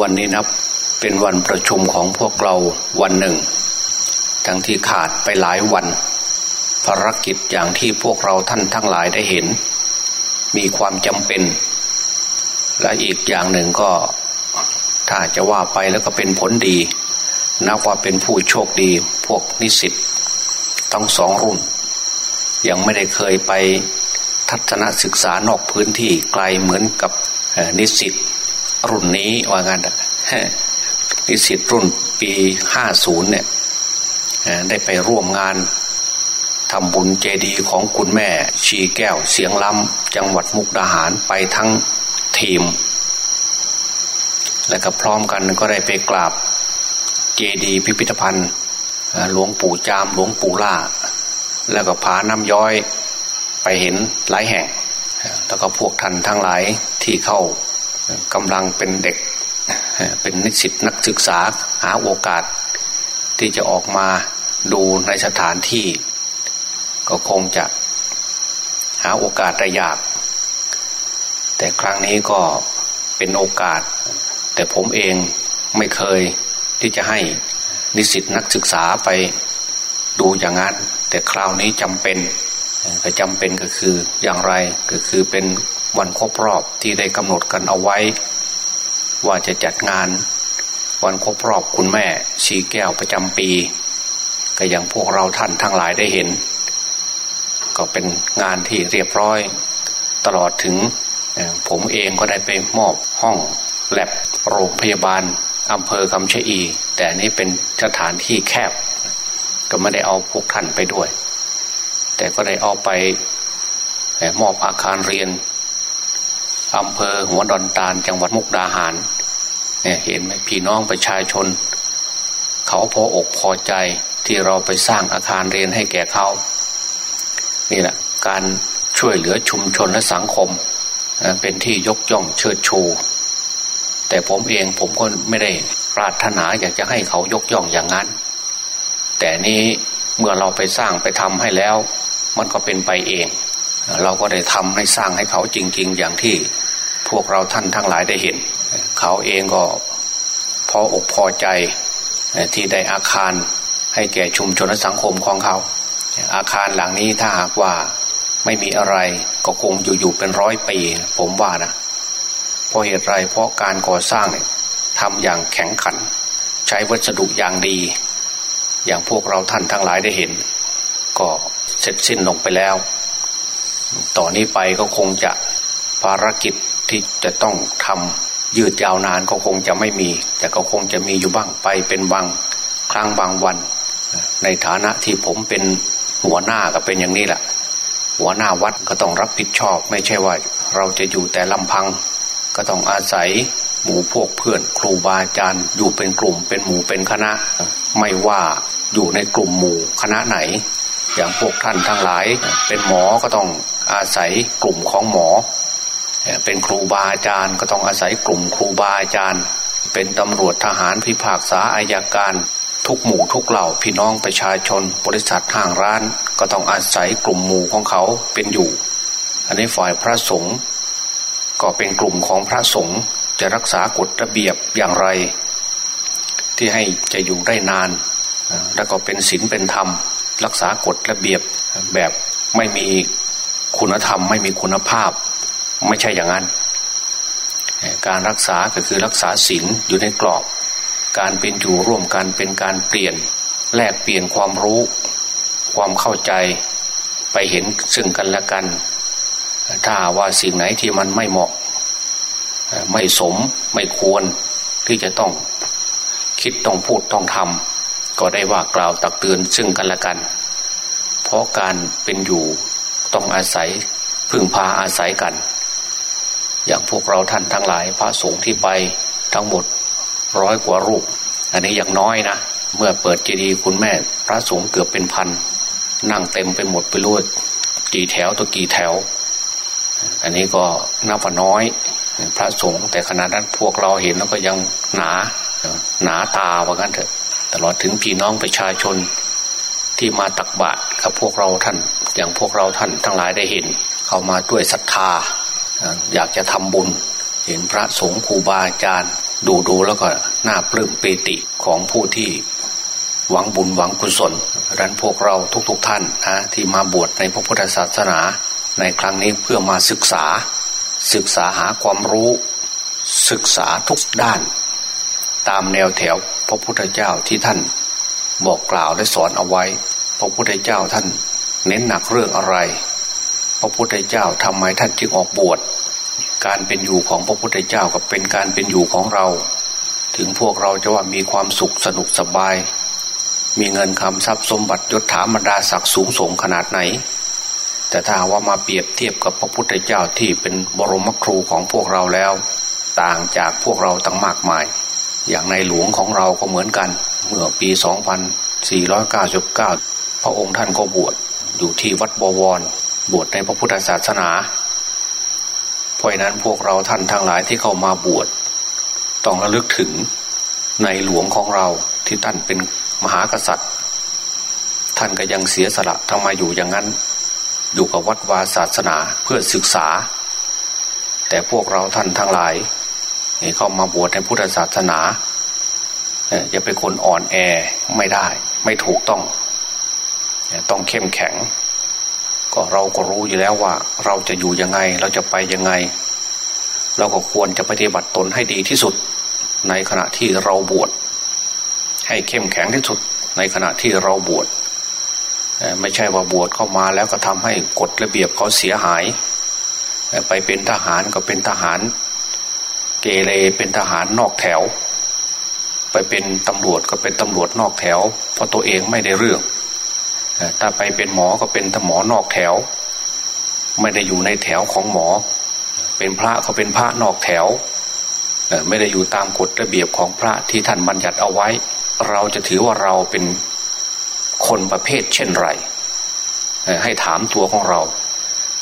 วันนี้นับเป็นวันประชุมของพวกเราวันหนึ่ง ทั้งที่ขาดไปหลายวัน ภารกิจอย่างที่พวกเราท่านทั้งหลายได้เห็น มีความจำเป็น และอีกอย่างหนึ่งก็ ถ้าจะว่าไปแล้วก็เป็นผลดี นับว่าเป็นผู้โชคดีพวกนิสิตทั้งสองรุ่น ยังไม่ได้เคยไปทัศนศึกษานอกพื้นที่ไกลเหมือนกับนิสิต รุ่นนี้ว่างั้นนิสิตรุ่นปีห้าศูนย์เนี่ยได้ไปร่วมงานทำบุญเจดีย์ของคุณแม่ ชีแก้วเสียงล้ำจังหวัดมุกดาหารไปทั้งทีม และก็พร้อมกันก็ได้ไปกราบเจดีย์พิพิธภัณฑ์หลวงปู่จามหลวงปู่ล่า แล้วก็พาน้ำย้อยไปเห็นหลายแห่ง แล้วก็พวกท่านทั้งหลายที่เข้า กำลังเป็นเด็กเป็นนิสิตนักศึกษาหาโอกาส ที่จะออกมาดูในสถานที่ ก็คงจะหาโอกาสได้ยาก แต่ครั้งนี้ก็เป็นโอกาส แต่ผมเองไม่เคยที่จะให้นิสิตนักศึกษาไปดูอย่างนั้น แต่คราวนี้จำเป็นก็จำเป็นก็คืออย่างไรก็คือเป็น วันครบรอบที่ได้กำหนดกันเอาไว้ ว่าจะจัดงานวันครบรอบคุณแม่ชีแก้วประจำปี ก็อย่างพวกเราท่านทั้งหลายได้เห็น ก็เป็นงานที่เรียบร้อย ตลอดถึงผมเองก็ได้ไปมอบห้องแลบโรงพยาบาลอำเภอคำชะอี แต่นี้เป็นสถานที่แคบ ก็ไม่ได้เอาพวกท่านไปด้วย แต่ก็ได้เอาไปมอบอาคารเรียน อำเภอหัวดอนตาลจังหวัดมุกดาหารเนี่ยเห็นไหมพี่น้องประชาชน เขาพออกพอใจที่เราไปสร้างอาคารเรียนให้แก่เขานี่แหละการช่วยเหลือชุมชนและสังคม เป็นที่ยกย่องเชิดชู แต่ผมเองผมก็ไม่ได้ปรารถนาอยากจะให้เขายกย่องอย่างนั้น แต่นี้เมื่อเราไปสร้างไปทำให้แล้ว มันก็เป็นไปเอง เราก็ได้ทำให้สร้างให้เขาจริง ๆ อย่างที่ พวกเราท่านทั้งหลายได้เห็น เขาเองก็พออกพอใจที่ได้อาคารให้แก่ชุมชนและสังคมของเขา อาคารหลังนี้ถ้าหากว่าไม่มีอะไรก็คงอยู่ๆเป็นร้อยปี ผมว่านะเพราะเหตุไรเพราะการก่อสร้างเนี่ยทำอย่างแข็งขัน ใช้วัสดุอย่างดี อย่างพวกเราท่านทั้งหลายได้เห็น ก็เสร็จสิ้นลงไปแล้ว ต่อนนี้ไปก็คงจะภารกิจ ที่จะต้องทำยืดยาวนานก็คงจะไม่มี แต่ก็คงจะมีอยู่บ้างไปเป็นบางครั้งบางวัน ในฐานะที่ผมเป็นหัวหน้าก็เป็นอย่างนี้แหละหัวหน้าวัดก็ต้องรับผิดชอบ ไม่ใช่ว่าเราจะอยู่แต่ลำพัง ก็ต้องอาศัยหมู่พวกเพื่อนครูบาอาจารย์อยู่เป็นกลุ่มเป็นหมู่เป็นคณะ ไม่ว่าอยู่ในกลุ่มหมู่คณะไหน อย่างพวกท่านทั้งหลาย เป็นหมอก็ต้องอาศัยกลุ่มของหมอ เป็นครูบาอาจารย์ก็ต้องอาศัยกลุ่มครูบาอาจารย์ เป็นตำรวจทหารพิพากษาอายการทุกหมู่ทุกเหล่าพี่น้องประชาชน บริษัทห้างร้าน ก็ต้องอาศัยกลุ่มหมู่ของเขาเป็นอยู่ อันนี้ฝ่ายพระสงฆ์ก็เป็นกลุ่มของพระสงฆ์จะรักษากฎระเบียบอย่างไร ที่ให้จะอยู่ได้นาน แล้วก็เป็นศีลเป็นธรรม รักษากฎระเบียบแบบไม่มีคุณธรรมไม่มีคุณภาพ ไม่ใช่อย่างนั้น การรักษาก็คือรักษาศีลอยู่ในกรอบ การเป็นอยู่ร่วมกันเป็นการเปลี่ยนแลกเปลี่ยนความรู้ ความเข้าใจไปเห็นซึ่งกันและกัน ถ้าว่าสิ่งไหนที่มันไม่เหมาะ ไม่สมไม่ควรที่จะต้องคิดต้องพูดต้องทำก็ได้ว่ากล่าวตักเตือนซึ่งกันและกัน เพราะการเป็นอยู่ต้องอาศัยพึ่งพาอาศัยกัน อย่างพวกเราท่านทั้งหลายพระสงฆ์ที่ไปทั้งหมดร้อยกว่ารูป อันนี้อย่างน้อยนะ เมื่อเปิดเจดีย์คุณแม่ พระสงฆ์เกือบเป็นพัน นั่งเต็มไปหมดไปรวดกี่แถวตัวกี่แถว อันนี้ก็นับว่าน้อย พระสงฆ์แต่ขณะนั้นพวกเราเห็นแล้วก็ยังหนาหนาตาว่ากันเถอะตลอดถึงพี่น้องประชาชนที่มาตักบาตรกับพวกเราท่าน อย่างพวกเราท่านทั้งหลายได้เห็น เข้ามาด้วยศรัทธา อยากจะทำบุญ เห็นพระสงฆ์ครูบาอาจารย์ ดูดูแล้วก็น่าปลื้มปีติของผู้ที่หวังบุญหวังกุศลดันพวกเราทุกๆทท่านนะที่มาบวชในพระพุทธศาสนา ในครั้งนี้เพื่อมาศึกษา ศึกษาหาความรู้ ศึกษาทุกด้าน ตามแนวแถวพระพุทธเจ้าที่ท่าน บอกกล่าวและสอนเอาไว้ พระพุทธเจ้าท่าน เน้นหนักเรื่องอะไร พระพุทธเจ้าทำไมท่านจึงออกบวช การเป็นอยู่ของพระพุทธเจ้ากับเป็นการเป็นอยู่ของเรา ถึงพวกเราจะว่ามีความสุขสนุกสบาย มีเงินคำทรัพย์สมบัติยศถาบรรดาศักดิ์สูงส่งขนาดไหน แต่ถ้าว่ามาเปรียบเทียบกับพระพุทธเจ้าที่เป็นบรมครูของพวกเราแล้ว ต่างจากพวกเราตั้งมากมาย อย่างในหลวงของเราก็เหมือนกัน เมื่อปี 2499 พระองค์ท่านก็บวชอยู่ที่วัดบวร บวชในพระพุทธศาสนา เพราะนั้นพวกเราท่านทั้งหลายที่เข้ามาบวชต้องระลึกถึงในหลวงของเราที่ท่านเป็นมหากษัตริย์ ท่านก็ยังเสียสละทำไมอยู่อย่างนั้น อยู่กับวัดวาศาสนาเพื่อศึกษา แต่พวกเราท่านทั้งหลายเข้ามาบวชในพุทธศาสนาอย่าเป็นคนอ่อนแอไม่ได้ ไม่ถูกต้อง ต้องเข้มแข็ง ก็เราก็รู้อยู่แล้วว่า เราจะอยู่ยังไง เราจะไปยังไง เราก็ควรจะปฏิบัติตนให้ดีที่สุด ในขณะที่เราบวชให้เข้มแข็งที่สุด ในขณะที่เราบวชไม่ใช่ว่าบวชเข้ามาแล้วก็ทำให้กฎระเบียบเขาเสียหาย ไปเป็นทหารก็เป็นทหาร เกเรเป็นทหารนอกแถว ไปเป็นตำรวจก็เป็นตำรวจนอกแถว เพราะตัวเองไม่ได้เรื่อง ถ้าไปเป็นหมอก็เป็นหมอนอกแถว ไม่ได้อยู่ในแถวของหมอ เป็นพระก็เป็นพระนอกแถวไม่ได้อยู่ตามกฎระเบียบของพระที่ท่านบัญญัติเอาไว้ เราจะถือว่าเราเป็นคนประเภทเช่นไร ให้ถามตัวของเรา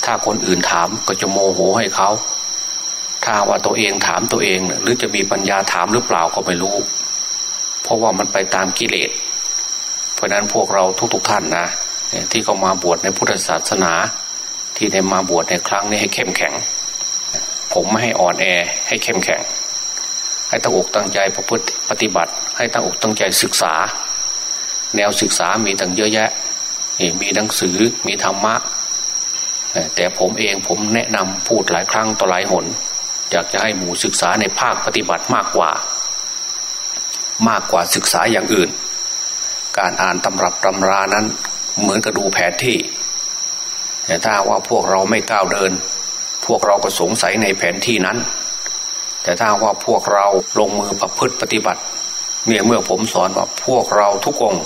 ถ้าคนอื่นถามก็จะโมโหให้เขา ถ้าว่าตัวเองถามตัวเอง หรือจะมีปัญญาถามหรือเปล่าก็ไม่รู้ เพราะว่ามันไปตามกิเลส ราะนั้นพวกเราทุกๆทท่านนะที่เขามาบวชในพุทธศาสนา ที่ได้มาบวชในครั้งนี้ให้เข้มแข็ง ผมไม่ให้อ่อนแอให้เข้มแข็ง ให้ตั้งอกตั้งใจประพฤติปฏิบัติ ให้ตั้งอกตั้งใจศึกษา แนวศึกษามีตั้งเยอะแยะมีหนังสือมีธรรมะ แต่ผมเองผมแนะนำพูดหลายครั้งต่อหลายหนอยากจะให้หมู่ศึกษาในภาคปฏิบัติมากกว่า มากกว่าศึกษาอย่างอื่น การอ่านตำรับตำรานั้น เหมือนกับดูแผนที่ แต่ถ้าว่าพวกเราไม่ก้าวเดิน พวกเราก็สงสัยในแผนที่นั้น แต่ถ้าว่าพวกเราลงมือประพฤติปฏิบัติ เมื่อเมื่อผมสอนว่าพวกเราทุกอง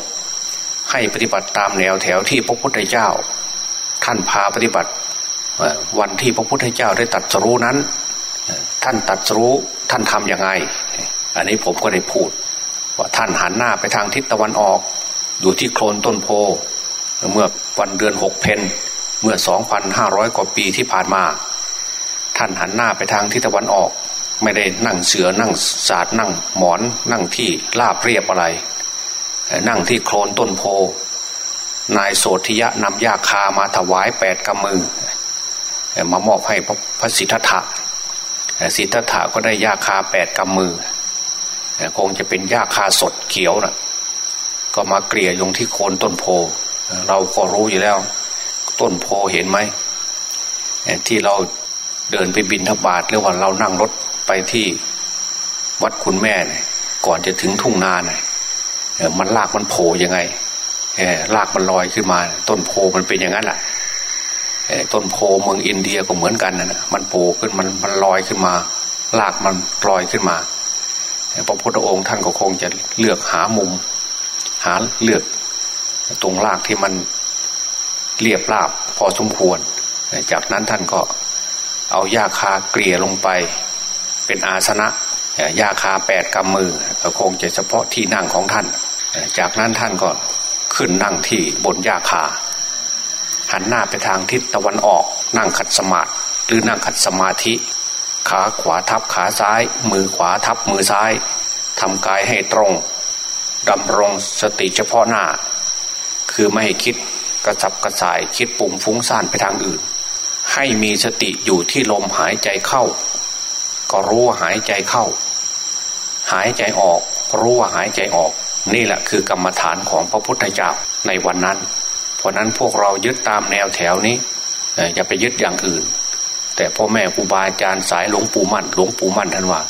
ให้ปฏิบัติตามแนวแถวที่พระพุทธเจ้า ท่านพาปฏิบัติวันที่พระพุทธเจ้าได้ตัดสรู้นั้น ท่านตัดสรู้ท่านทำยังไง อันนี้ผมก็ได้พูด ว่าท่านหันหน้าไปทางทิศตะวันออก อยู่ที่โคลนต้นโพ เมื่อวันเดือนหกเพนเมื่อสองพันห้าร้อยกว่าปีที่ผ่านมา ท่านหันหน้าไปทางทิศตะวันออก ไม่ได้นั่งเสือนั่งศาสตร์นั่งหมอน นั่งที่ลาบเรียบอะไร นั่งที่โคลนต้นโพ นายโสธิยะนำยาคามาถวายแปดกำมือ มามอบให้พระสิทธัตถะสิทธัตถะก็ได้ยาคาแปดกำมือ คงจะเป็นหญ้าคาสดเขียวนะก็มาเกลี่ยลงที่โคนต้นโพ เราก็รู้อยู่แล้ว ต้นโพเห็นไหมที่เราเดินไปบินทบาทหรือว่าเรานั่งรถไปที่วัดคุณแม่ก่อนจะถึงทุ่งนาเนี่ยมันลากมันโผล่ยังไงลากมันลอยขึ้นมา ต้นโพมันเป็นอย่างนั้นแหละต้นโพเมืองอินเดียก็เหมือนกันนะมันโผล่ขึ้นมันมันลอยขึ้นมาลากมันลอยขึ้นมา พระพุทธองค์ท่านก็คงจะเลือกหามุม หาเลือกตรงรากที่มันเรียบราบพอสมควร จากนั้นท่านก็เอาหญ้าคาเกลี่ยลงไป เป็นอาสนะหญ้าคาแปดกำมือก็คงจะเฉพาะที่นั่งของท่าน จากนั้นท่านก็ขึ้นนั่งที่บนหญ้าคา หันหน้าไปทางทิศตะวันออกนั่งขัดสมาธิหรือนั่งขัดสมาธิ ขาขวาทับขาซ้าย มือขวาทับมือซ้ายทำกายให้ตรงดำรงสติเฉพาะหน้า คือไม่ให้คิดกระสับกระส่ายคิดปุ่งฟุ้งซ่านไปทางอื่น ให้มีสติอยู่ที่ลมหายใจเข้า ก็รู้ว่าหายใจเข้า หายใจออกรู้ว่าหายใจออก นี่แหละคือกรรมฐานของพระพุทธเจ้าในวันนั้น เพราะนั้นพวกเรายึดตามแนวแถวนี้อย่าไปยึดอย่างอื่น แต่พ่อแม่ครูบาอาจารย์สายหลวงปู่มั่นหลวงปู่มั่นท่านว่า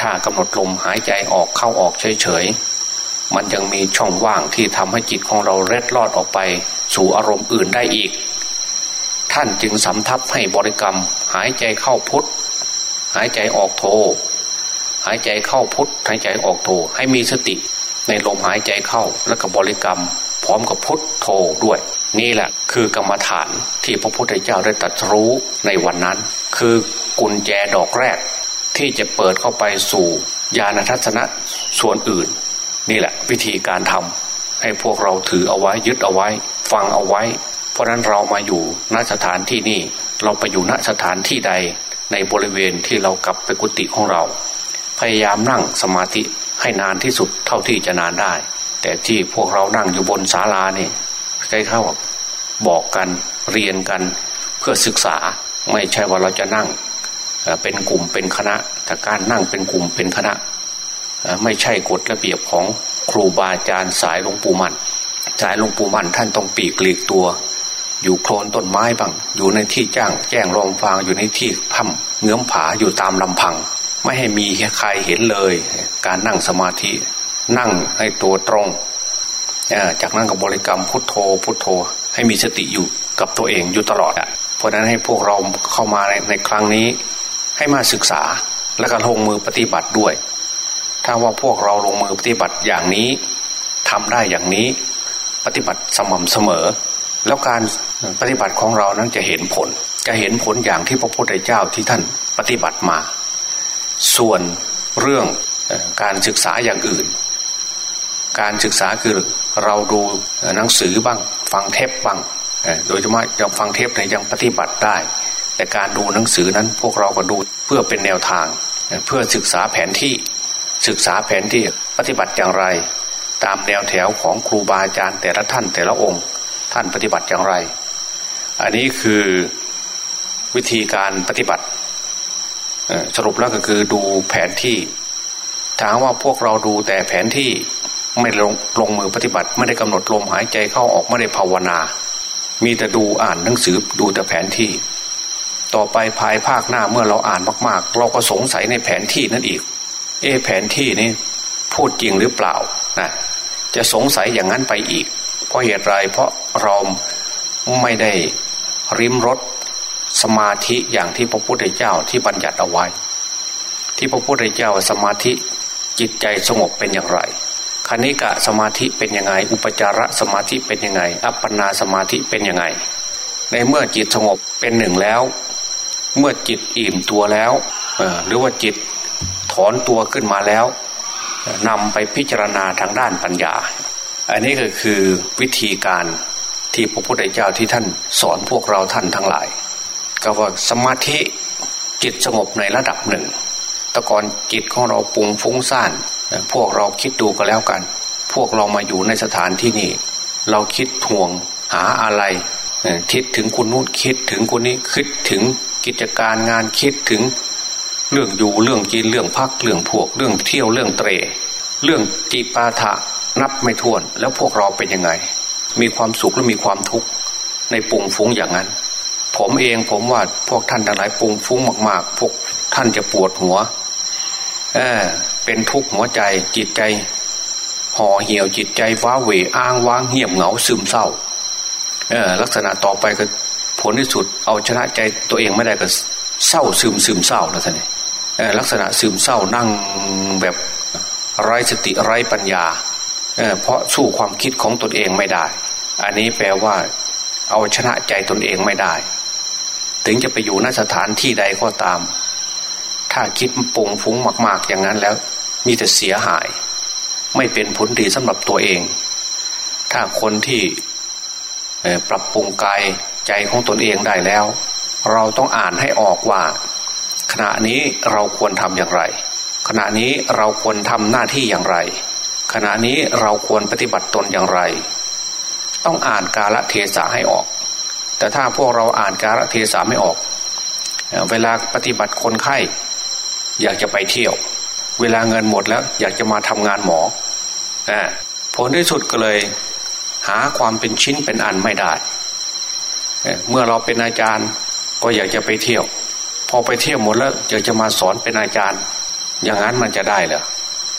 ถ้ากำหนดลมหายใจออกเข้าออกเฉยๆมันยังมีช่องว่างที่ทำให้จิตของเราเล็ดลอดออกไป สู่อารมณ์อื่นได้อีก ท่านจึงสำทับให้บริกรรม หายใจเข้าพุทธหายใจออกโท หายใจเข้าพุทธหายใจออกโท ให้มีสติ ในลมหายใจเข้าแล้วก็บริกรรม พร้อมกับพุทธโทด้วย นี่แหละคือกรรมฐานที่พระพุทธเจ้าได้ตรัสรู้ในวันนั้น คือกุญแจดอกแรก ที่จะเปิดเข้าไปสู่ญาณทัศนะส่วนอื่น นี่แหละวิธีการทำให้พวกเราถือเอาไว้ยึดเอาไว้ ฟังเอาไว้ เพราะนั้นเรามาอยู่ณสถานที่นี่ เราไปอยู่ณสถานที่ใด ในบริเวณที่เรากลับไปกุฏิของเรา พยายามนั่งสมาธิให้นานที่สุดเท่าที่จะนานได้ แต่ที่พวกเรานั่งอยู่บนศาลาเนี่ย ใกล้เข้าบอกกันเรียนกันเพื่อศึกษาไม่ใช่ว่าเราจะนั่งเป็นกลุ่มเป็นคณะแต่การนั่งเป็นกลุ่มเป็นคณะ ไม่ใช่กฎระเบียบของครูบาอาจารย์สายหลวงปู่มันสายหลวงปู่มันท่านต้องปีกหลีกตัว อยู่โคลนต้นไม้บ้าง อยู่ในที่จ้างแจ้งรองฟางอยู่ในที่ถ้ำเงื้อมผาอยู่ตามลำพัง ไม่ให้มีใครเห็นเลย การนั่งสมาธิ นั่งให้ตัวตรง จากนั้นกับบริกรรมพุทโธ พุทโธ ให้มีสติอยู่กับตัวเองอยู่ตลอดอะเพราะนั้นให้พวกเราเข้ามาในในครั้งนี้ ให้มาศึกษาและก็ลงมือปฏิบัติด้วย ถ้าว่าพวกเราลงมือปฏิบัติอย่างนี้ทำได้อย่างนี้ ปฏิบัติสม่ำเสมอ แล้วการปฏิบัติของเรานั้นจะเห็นผล จะเห็นผลอย่างที่พระพุทธเจ้าที่ท่านปฏิบัติมา ส่วนเรื่องการศึกษาอย่างอื่น การศึกษาคือ เราดูหนังสือบ้าง ฟังเทปบ้างโดยเฉพาะยังฟังเทปในยังปฏิบัติได้ แต่การดูหนังสือนั้นพวกเราก็ดูเพื่อเป็นแนวทาง เพื่อศึกษาแผนที่ศึกษาแผนที่ปฏิบัติอย่างไร ตามแนวแถวของครูบาอาจารย์แต่ละท่านแต่ละองค์ ท่านปฏิบัติอย่างไร อันนี้คือวิธีการปฏิบัติสรุปแล้วก็คือดูแผนที่ถามว่าพวกเราดูแต่แผนที่ ไม่ลงลงมือปฏิบัติ ไม่ได้กำหนดลมหายใจเข้าออกไม่ได้ภาวนา มีแต่ดูอ่านหนังสือดูแต่แผนที่ ต่อไปภายภาคหน้าเมื่อเราอ่านมาก ๆ เราก็สงสัยในแผนที่นั่นอีก เอแผนที่นี่พูดจริงหรือเปล่านะจะสงสัยอย่างนั้นไปอีก เพราะเหตุไรเพราะเราไม่ได้ริมรถสมาธิอย่างที่พระพุทธเจ้าที่บัญญัติเอาไว้ ที่พระพุทธเจ้าสมาธิจิตใจสงบเป็นอย่างไร คณิกะสมาธิเป็นยังไง อุปจารสมาธิเป็นยังไง อัปปนาสมาธิเป็นยังไง ในเมื่อจิตสงบเป็นหนึ่งแล้ว เมื่อจิตอิ่มตัวแล้วหรือว่าจิตถอนตัวขึ้นมาแล้วนำไปพิจารณาทางด้านปัญญา อันนี้ก็คือวิธีการที่พระพุทธเจ้าที่ท่านสอนพวกเราท่านทั้งหลาย ก็ว่าสมาธิจิตสงบในระดับหนึ่ง แต่ก่อนจิตของเราปุงฟุ้งซ่าน พวกเราคิดดูก็แล้วกัน พวกเรามาอยู่ในสถานที่นี้เราคิดทวงหาอะไรคิดถึงคุณนู้นคิดถึงคนนี้คิดถึงกิจการงานคิดถึง เรื่องอยู่เรื่องกินเรื่องพักเรื่องพวกเรื่องเที่ยวเรื่องเตร เรื่องจีปาถะนับไม่ถ้วน แล้วพวกเราเป็นยังไง มีความสุขหรือมีความทุกข์ในปุ่งฟุ้งอย่างนั้น ผมเองผมว่าพวกท่านทั้งหลายปุ่งฟุ้งมาก ๆ พวกท่านจะปวดหัว เออ เป็นทุกข์หัวใจจิตใจห่อเหี่ยวจิตใจว้าเหวอ้างว้างเหี่ยมเหงาซึมเศร้าเออลักษณะต่อไปก็ผลที่สุด เอาชนะใจตัวเองไม่ได้ก็เศร้าซึมซึมเศร้าแล้วท่านนี่ลักษณะซึมเศร้านั่งแบบไร้สติไร้ปัญญาเพราะสู้ความคิดของตนเองไม่ได้ อันนี้แปลว่า เอาชนะใจตนเองไม่ได้ ถึงจะไปอยู่นสถานที่ใดก็ตาม ถ้าคิดปุงฟุ้งมาก ๆ อย่างนั้นแล้ว มีแต่เสียหาย ไม่เป็นผลดีสำหรับตัวเอง ถ้าคนที่ปรับปรุงกายใจของตนเองได้แล้ว เราต้องอ่านให้ออกว่า ขณะนี้เราควรทำอย่างไร ขณะนี้เราควรทำหน้าที่อย่างไร ขณะนี้เราควรปฏิบัติตนอย่างไร ต้องอ่านกาลเทศะให้ออก แต่ถ้าพวกเราอ่านกาลเทศะไม่ออก เวลาปฏิบัติคนไข้ อยากจะไปเที่ยว เวลาเงินหมดแล้ว อยากจะมาทำงานหมออผลที่สุดก็เลย หาความเป็นชิ้นเป็นอันไม่ได้เมื่อเราเป็นอาจารย์ก็อยากจะไปเที่ยว พอไปเที่ยวหมดแล้วอยากจะมาสอนเป็นอาจารย์ อย่างนั้นมันจะได้เหรอ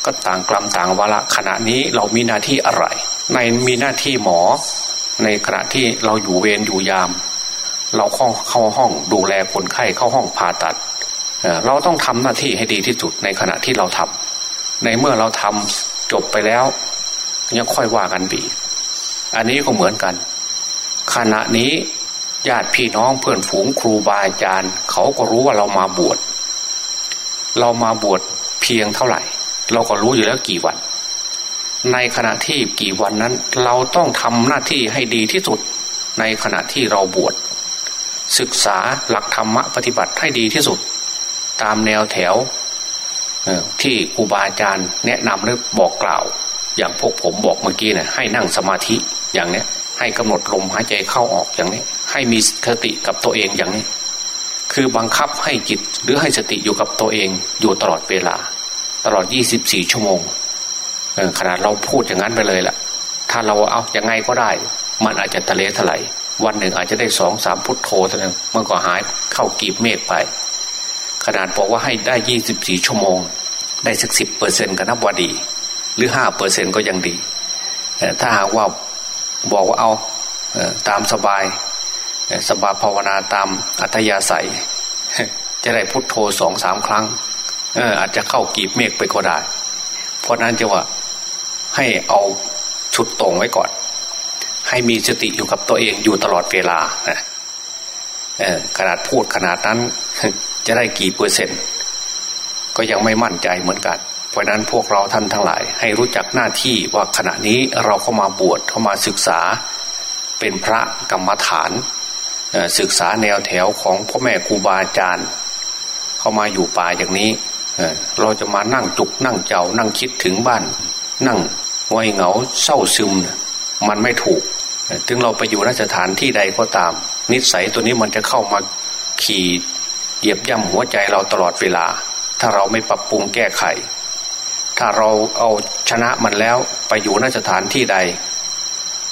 ก็ต่างกลัมต่างวาระขณะนี้เรามีหน้าที่อะไร ในมีหน้าที่หมอ ในขณะที่เราอยู่เวรอยู่ยาม เราเข้าเข้าห้องดูแลคนไข้เข้าห้องผ่าตัด เราต้องทำหน้าที่ให้ดีที่สุดในขณะที่เราทำในเมื่อเราทำจบไปแล้ว ยังค่อยว่ากันบีอันนี้ก็เหมือนกัน ขณะนี้ญาติพี่น้องเพื่อนฝูงครูบาอาจารย์ เขาก็รู้ว่าเรามาบวชเรามาบวชเพียงเท่าไหร่ เราก็รู้อยู่แล้วกี่วัน ในขณะที่กี่วันนั้น เราต้องทำหน้าที่ให้ดีที่สุด ในขณะที่เราบวชศึกษาหลักธรรมะปฏิบัติให้ดีที่สุด ตามแนวแถวที่ครูบาอาจารย์แนะนำหรือบอกกล่าว อย่างพวกผมบอกเมื่อกี้นะี่ให้นั่งสมาธิอย่างเนี้ย ให้กำหนดลมหายใจเข้าออกอย่างนี้ ให้มีสติกับตัวเองอย่างนี้ คือบังคับให้จิตหรือให้สติอยู่กับตัวเองอยู่ตลอดเวลา ตลอด 24 ชั่วโมงขนาดเราพูดอย่างนั้นไปเลยแหละถ้าเราเอาอย่างไงก็ได้ มันอาจจะทะเลถลายวันหนึ่งอาจจะได้สองสามพุทโธเท่านั้นมันก็หายเข้ากีบเมฆไป ขนาดบอกว่าให้ได้ยี่สิบสี่ชั่วโมง ได้สักสิบเปอร์เซ็นก็นับว่าดี หรือห้าเปอร์เซ็นก็ยังดี ถ้าหากว่าบอกว่าเอาตามสบาย สบายภาวนาตามอัธยาศัย จะได้พุทโธสองสามครั้งอาจจะเข้ากีบเมฆไปก็ได้ เพราะนั้นจะว่าให้เอาชุดตรงไว้ก่อน ให้มีสติอยู่กับตัวเองอยู่ตลอดเวลาขนาดพูดขนาดนั้น จะได้กี่เปอร์เซ็นต์ ก็ยังไม่มั่นใจเหมือนกัน เพราะนั้นพวกเราท่านทั้งหลาย ให้รู้จักหน้าที่ว่าขณะนี้เราเข้ามาบวชเข้ามาศึกษา เป็นพระกรรมฐาน ศึกษาแนวแถวของพ่อแม่ครูบาอาจารย์ เข้ามาอยู่ป่าอย่างนี้เราจะมานั่งจุกนั่งเจ้านั่งคิดถึงบ้าน นั่งวายเหงาเศร้าซึม มันไม่ถูก ถึงเราไปอยู่นสถานที่ใดก็ตาม นิสัยตัวนี้มันจะเข้ามาขี่ เหยียบย่ำหัวใจเราตลอดเวลา ถ้าเราไม่ปรับปรุงแก้ไข ถ้าเราเอาชนะมันแล้วไปอยู่นสถานที่ใด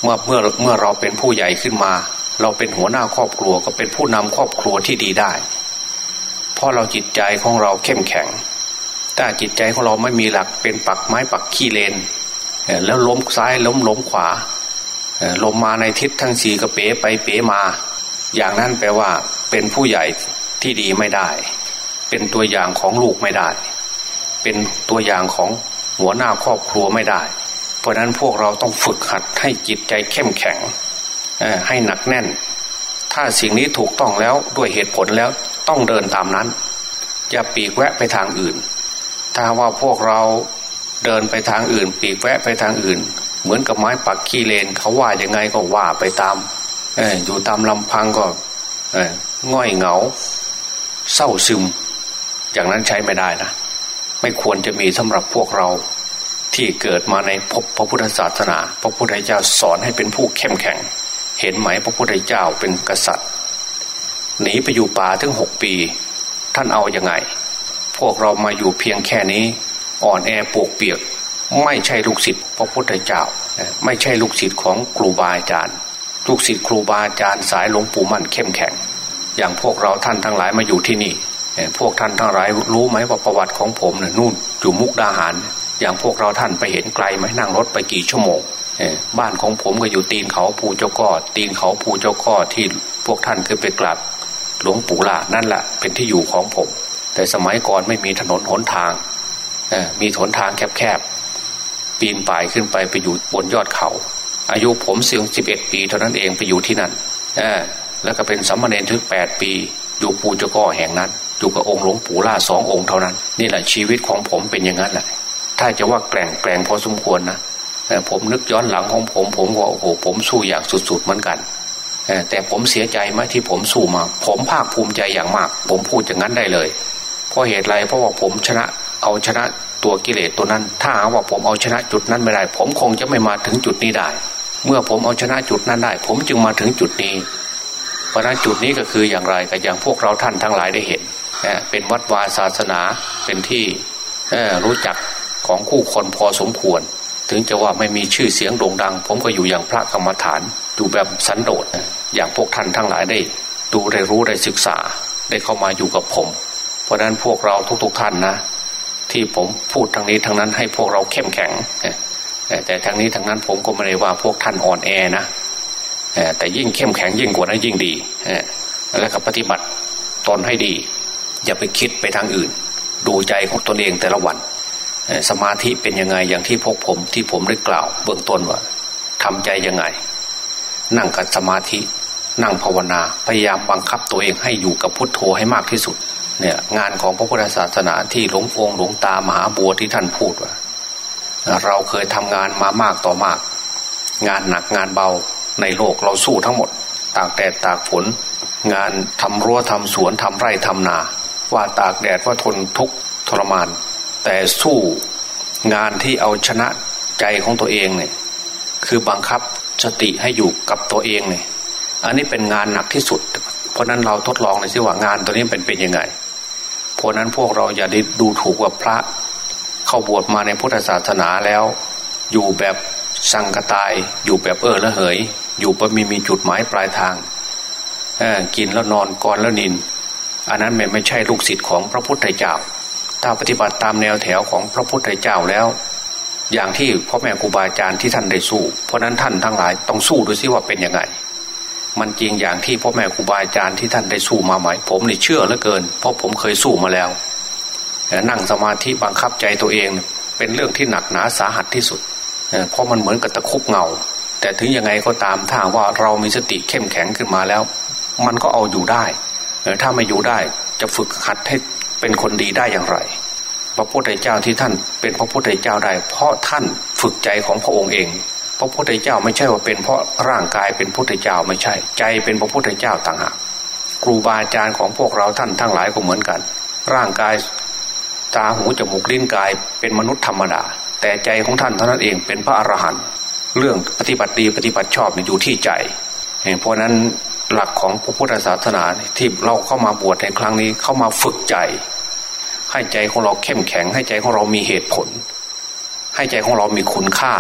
เมื่อเมื่อเมื่อเราเป็นผู้ใหญ่ขึ้นมา เราเป็นหัวหน้าครอบครัวก็เป็นผู้นำครอบครัวที่ดีได้ เพราะเราจิตใจของเราเข้มแข็งถ้าจิตใจของเราไม่มีหลักเป็นปักไม้ปักขี้เลน แล้วล้มซ้ายล้มล้มขวาลมมาในทิศทั้งสี่ก็เป๋ไปเป๋มา อย่างนั้นแปลว่าเป็นผู้ใหญ่ ที่ดีไม่ได้ เป็นตัวอย่างของลูกไม่ได้ เป็นตัวอย่างของหัวหน้าครอบครัวไม่ได้ เพราะนั้นพวกเราต้องฝึกหัดให้จิตใจเข้มแข็งให้หนักแน่น ถ้าสิ่งนี้ถูกต้องแล้วด้วยเหตุผลแล้วต้องเดินตามนั้น อย่าปีกแวะไปทางอื่น ถ้าว่าพวกเราเดินไปทางอื่น ปีกแวะไปทางอื่น เหมือนกับไม้ปักขี้เลนเขาว่ายังไงก็ว่าไปตามอยู่ตามลำพังก็ง่อยเหงา เศร้าซึม อย่างนั้นใช้ไม่ได้นะ ไม่ควรจะมีสำหรับพวกเราที่เกิดมาในพพระพุทธศาสนา พระพุทธเจ้าสอนให้เป็นผู้เข้มแข็ง เห็นไหมพระพุทธเจ้าเป็นกษัตริย์หนีไปอยู่ป่าถึงหกปี ท่านเอาอยัางไง พวกเรามาอยู่เพียงแค่นี้ อ่อนแอปวกเปียก ไม่ใช่ลูกศิษย์พระพุทธเจ้า ไม่ใช่ลูกศิษย์ของครูบาอาจารย์ ลูกศิษย์ครูบาอาจารย์สายหลวงปู่มั่นเข้มแข็ง อย่างพวกเราท่านทั้งหลายมาอยู่ที่นี่พวกท่านทั้งหลายรู้ไหมว่าประวัติของผมเนี่ยนู่นอยู่มุกดาหาร อย่างพวกเราท่านไปเห็นไกลไหมนั่งรถไปกี่ชั่วโมงบ้านของผมก็อยู่ตีนเขาภูเจ้าก้อตีนเขาภูเจ้าก้อที่พวกท่านเคยไปกราบหลวงปู่ล่านั่นแหละเป็นที่อยู่ของผม แต่สมัยก่อนไม่มีถนนหนทางมีถนทางแคบๆปีนป่ายขึ้นไปไปอยู่บนยอดเขา อายุผมเสียงสิบเอ็ดปีเท่านั้นเองไปอยู่ที่นั่น แล้วก็เป็นสัมมาเนรถึงแปดปี อยู่ปูจก้อแห่งนั้น อยู่กับองค์หลวงปู่ล่าสององค์เท่านั้น นี่แหละชีวิตของผมเป็นอย่างนั้นแหละ ถ้าจะว่าแกล่งแกล่งพอสมควรนะแต่ผมนึกย้อนหลังของผมผมว่าโอ้โหผมสู้อย่างสุดๆเหมือนกันแต่ผมเสียใจไหมที่ผมสู้มา ผมภาคภูมิใจอย่างมาก ผมพูดอย่างนั้นได้เลย เพราะเหตุไรเพราะว่าผมชนะเอาชนะตัวกิเลสตัวนั้น ถ้าหาว่าผมเอาชนะจุดนั้นไม่ได้ ผมคงจะไม่มาถึงจุดนี้ได้ เมื่อผมเอาชนะจุดนั้นได้ ผมจึงมาถึงจุดนี้ เพราะนั้นจุดนี้ก็คืออย่างไรก็อย่างพวกเราท่านทั้งหลายได้เห็นเป็นวัดวาศาสนาเป็นที่รู้จักของคู่คนพอสมควร ถึงจะว่าไม่มีชื่อเสียงโด่งดัง ผมก็อยู่อย่างพระกรรมฐานอยู่แบบสันโดษอย่างพวกท่านทั้งหลายได้ ดูได้รู้ได้ศึกษาได้เข้ามาอยู่กับผม เพราะนั้นพวกเราทุกๆทท่านนะ ที่ผมพูดทางนี้ทางนั้นให้พวกเราเข้มแข็งแต่ทางนี้ทางนั้นผมก็ไม่ได้ว่าพวกท่านอ่อนแอนะ แต่ยิ่งเข้มแข็งยิ่งกว่านั้นยิ่งดีแล้วก็ปฏิบัติตนให้ดี อย่าไปคิดไปทางอื่น ดูใจของตนเองแต่ละวัน สมาธิเป็นยังไงอย่างที่พวกผมที่ผมได้กล่าว เบื้องต้นว่าทำใจยังไง นั่งกับสมาธิ นั่งภาวนาพยายามบังคับตัวเองให้อยู่กับพุทโธให้มากที่สุดเนี่ยงานของพระพุทธศาสนาที่หลวงองหลวงตามหาบัวที่ท่านพูดว่า เราเคยทำงานมามากต่อมาก งานหนักงานเบา ในโลกเราสู้ทั้งหมด ตากแดดตากฝน งานทำรั้วทำสวนทำไร่ทำนา ว่าตากแดดว่าทนทุกทรมาน แต่สู้งานที่เอาชนะใจของตัวเองเนี่ยคือบังคับสติให้อยู่กับตัวเองเนี่ยอันนี้เป็นงานหนักที่สุด เพราะนั้นเราทดลองเลยสิว่างานตัวนี้เป็นเป็นยังไง เพราะนั้นพวกเราอย่าได้ดูถูกว่าพระ เข้าบวชมาในพุทธศาสนาแล้ว อยู่แบบ สังกตายอยู่แบบเออละเหย อยู่ปมีมีจุดหมายปลายทางกินแล้วนอนก่อนแล้วนิน อันนั้นไม่ไม่ใช่ลูกศิษย์ของพระพุทธเจ้า ถ้าปฏิบัติตามแนวแถวของพระพุทธเจ้าแล้ว อย่างที่พ่อแม่ครูบาอาจารย์ที่ท่านได้สู้ เพราะนั้นท่านทั้งหลายต้องสู้ดูซิว่าเป็นยังไง มันจริงอย่างที่พ่อแม่ครูบาอาจารย์ที่ท่านได้สู้มาไหม ผมนี่เชื่อเหลือเกิน เพราะผมเคยสู้มาแล้วนั่งสมาธิบังคับใจตัวเอง เป็นเรื่องที่หนักหนาสาหัสที่สุด เพราะมันเหมือนกับตะคุบเงา แต่ถึงยังไงก็ตามถ้าว่าเรามีสติเข้มแข็งขึ้นมาแล้ว มันก็เอาอยู่ได้ถ้าไม่อยู่ได้จะฝึกหัดให้เป็นคนดีได้อย่างไร พระพุทธเจ้าที่ท่านเป็นพระพุทธเจ้าได้ เพราะท่านฝึกใจของพระองค์เอง พระพุทธเจ้าไม่ใช่ว่าเป็นเพราะร่างกายเป็นพุทธเจ้าไม่ใช่ ใจเป็นพระพุทธเจ้าต่างหากครูบาอาจารย์ของพวกเราท่านทั้งหลายก็เหมือนกัน ร่างกายตาหูจมูกลิ้นกายเป็นมนุษย์ธรรมดา แต่ใจของท่านเท่านั้นเองเป็นพระอรหันต์เรื่องปฏิบัติดีปฏิบัติชอบอยู่ที่ใจเพราะนั้นหลักของพระพุทธศาสนาที่เราเข้ามาบวชในครั้งนี้เข้ามาฝึกใจ ให้ใจของเราเข้มแข็ง ให้ใจของเรามีเหตุผล ให้ใจของเรามีคุณค่า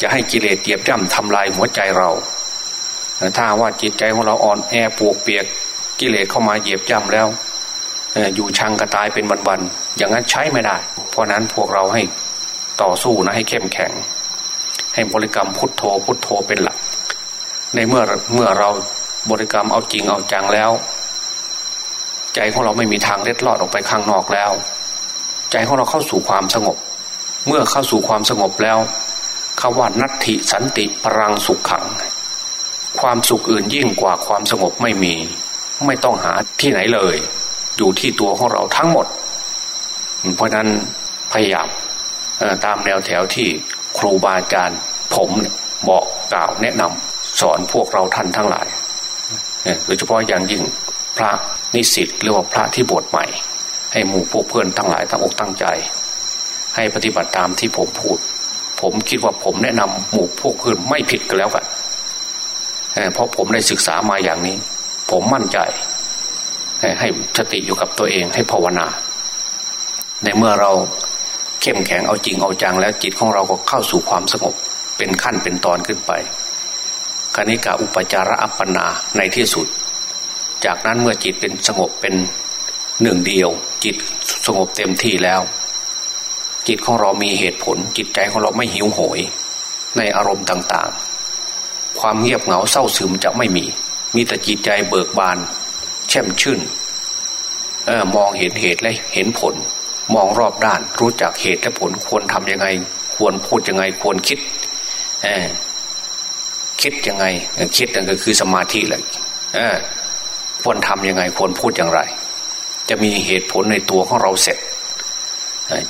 จะให้กิเลสเตียบย่ำทำลายหัวใจเราถ้าว่าจิตใจของเราอ่อนแอปวกเปียกกิเลสเข้ามาเหยียบย่ำแล้ว อยู่ชังกระตายเป็นวันๆอย่างนั้นใช้ไม่ได้ เพราะนั้นพวกเราให้ต่อสู้นะให้เข้มแข็ง ให้บริกรรมพุทโธพุทโธเป็นหลัก ในเมื่อเมื่อเราบริกรรมเอาจริงเอาจังแล้ว ใจของเราไม่มีทางเล็ดลอดออกไปข้างนอกแล้ว ใจของเราเข้าสู่ความสงบ เมื่อเข้าสู่ความสงบแล้วคาว่านัตถิสันติปรังสุขขัง ความสุขอื่นยิ่งกว่าความสงบไม่มี ไม่ต้องหาที่ไหนเลย อยู่ที่ตัวของเราทั้งหมด เพราะนั้นพยายามตามแนวแถวที่ครูบาอาจารย์ผมบอกกล่าวแนะนำสอนพวกเราท่านทั้งหลายโดยเฉพาะอย่างยิ่งพระนิสิตหรือว่าพระที่บวชใหม่ ให้หมู่พวกเพื่อนทั้งหลายตั้งอกตั้งใจ ให้ปฏิบัติตามที่ผมพูด ผมคิดว่าผมแนะนำหมู่พวกเพื่อนไม่ผิดกันแล้วกันเพราะผมได้ศึกษามาอย่างนี้ ผมมั่นใจ ให้สติอยู่กับตัวเองให้ภาวนา ในเมื่อเราเข้มแข็งเอาจริงเอาจังแล้วจิตของเราก็เข้าสู่ความสงบเป็นขั้นเป็นตอนขึ้นไปคณิกาอุปจาระอัปปนาในที่สุด จากนั้นเมื่อจิตเป็นสงบเป็นหนึ่งเดียว จิตสงบเต็มที่แล้ว จิตของเรามีเหตุผล จิตใจของเราไม่หิวโหย ในอารมณ์ต่างๆ ความเงียบเหงาเศร้าซึมจะไม่มี มีแต่จิตใจเบิกบาน แช่มชื่นออมองเห็นเหตุและเห็นผล มองรอบด้าน รู้จักเหตุและผลควรทำยังไง ควรพูดยังไง ควรคิดคิดยังไงคิดนั่นก็คือสมาธิแหละควรทำยังไง ควรพูดอย่างไร จะมีเหตุผลในตัวของเราเสร็จ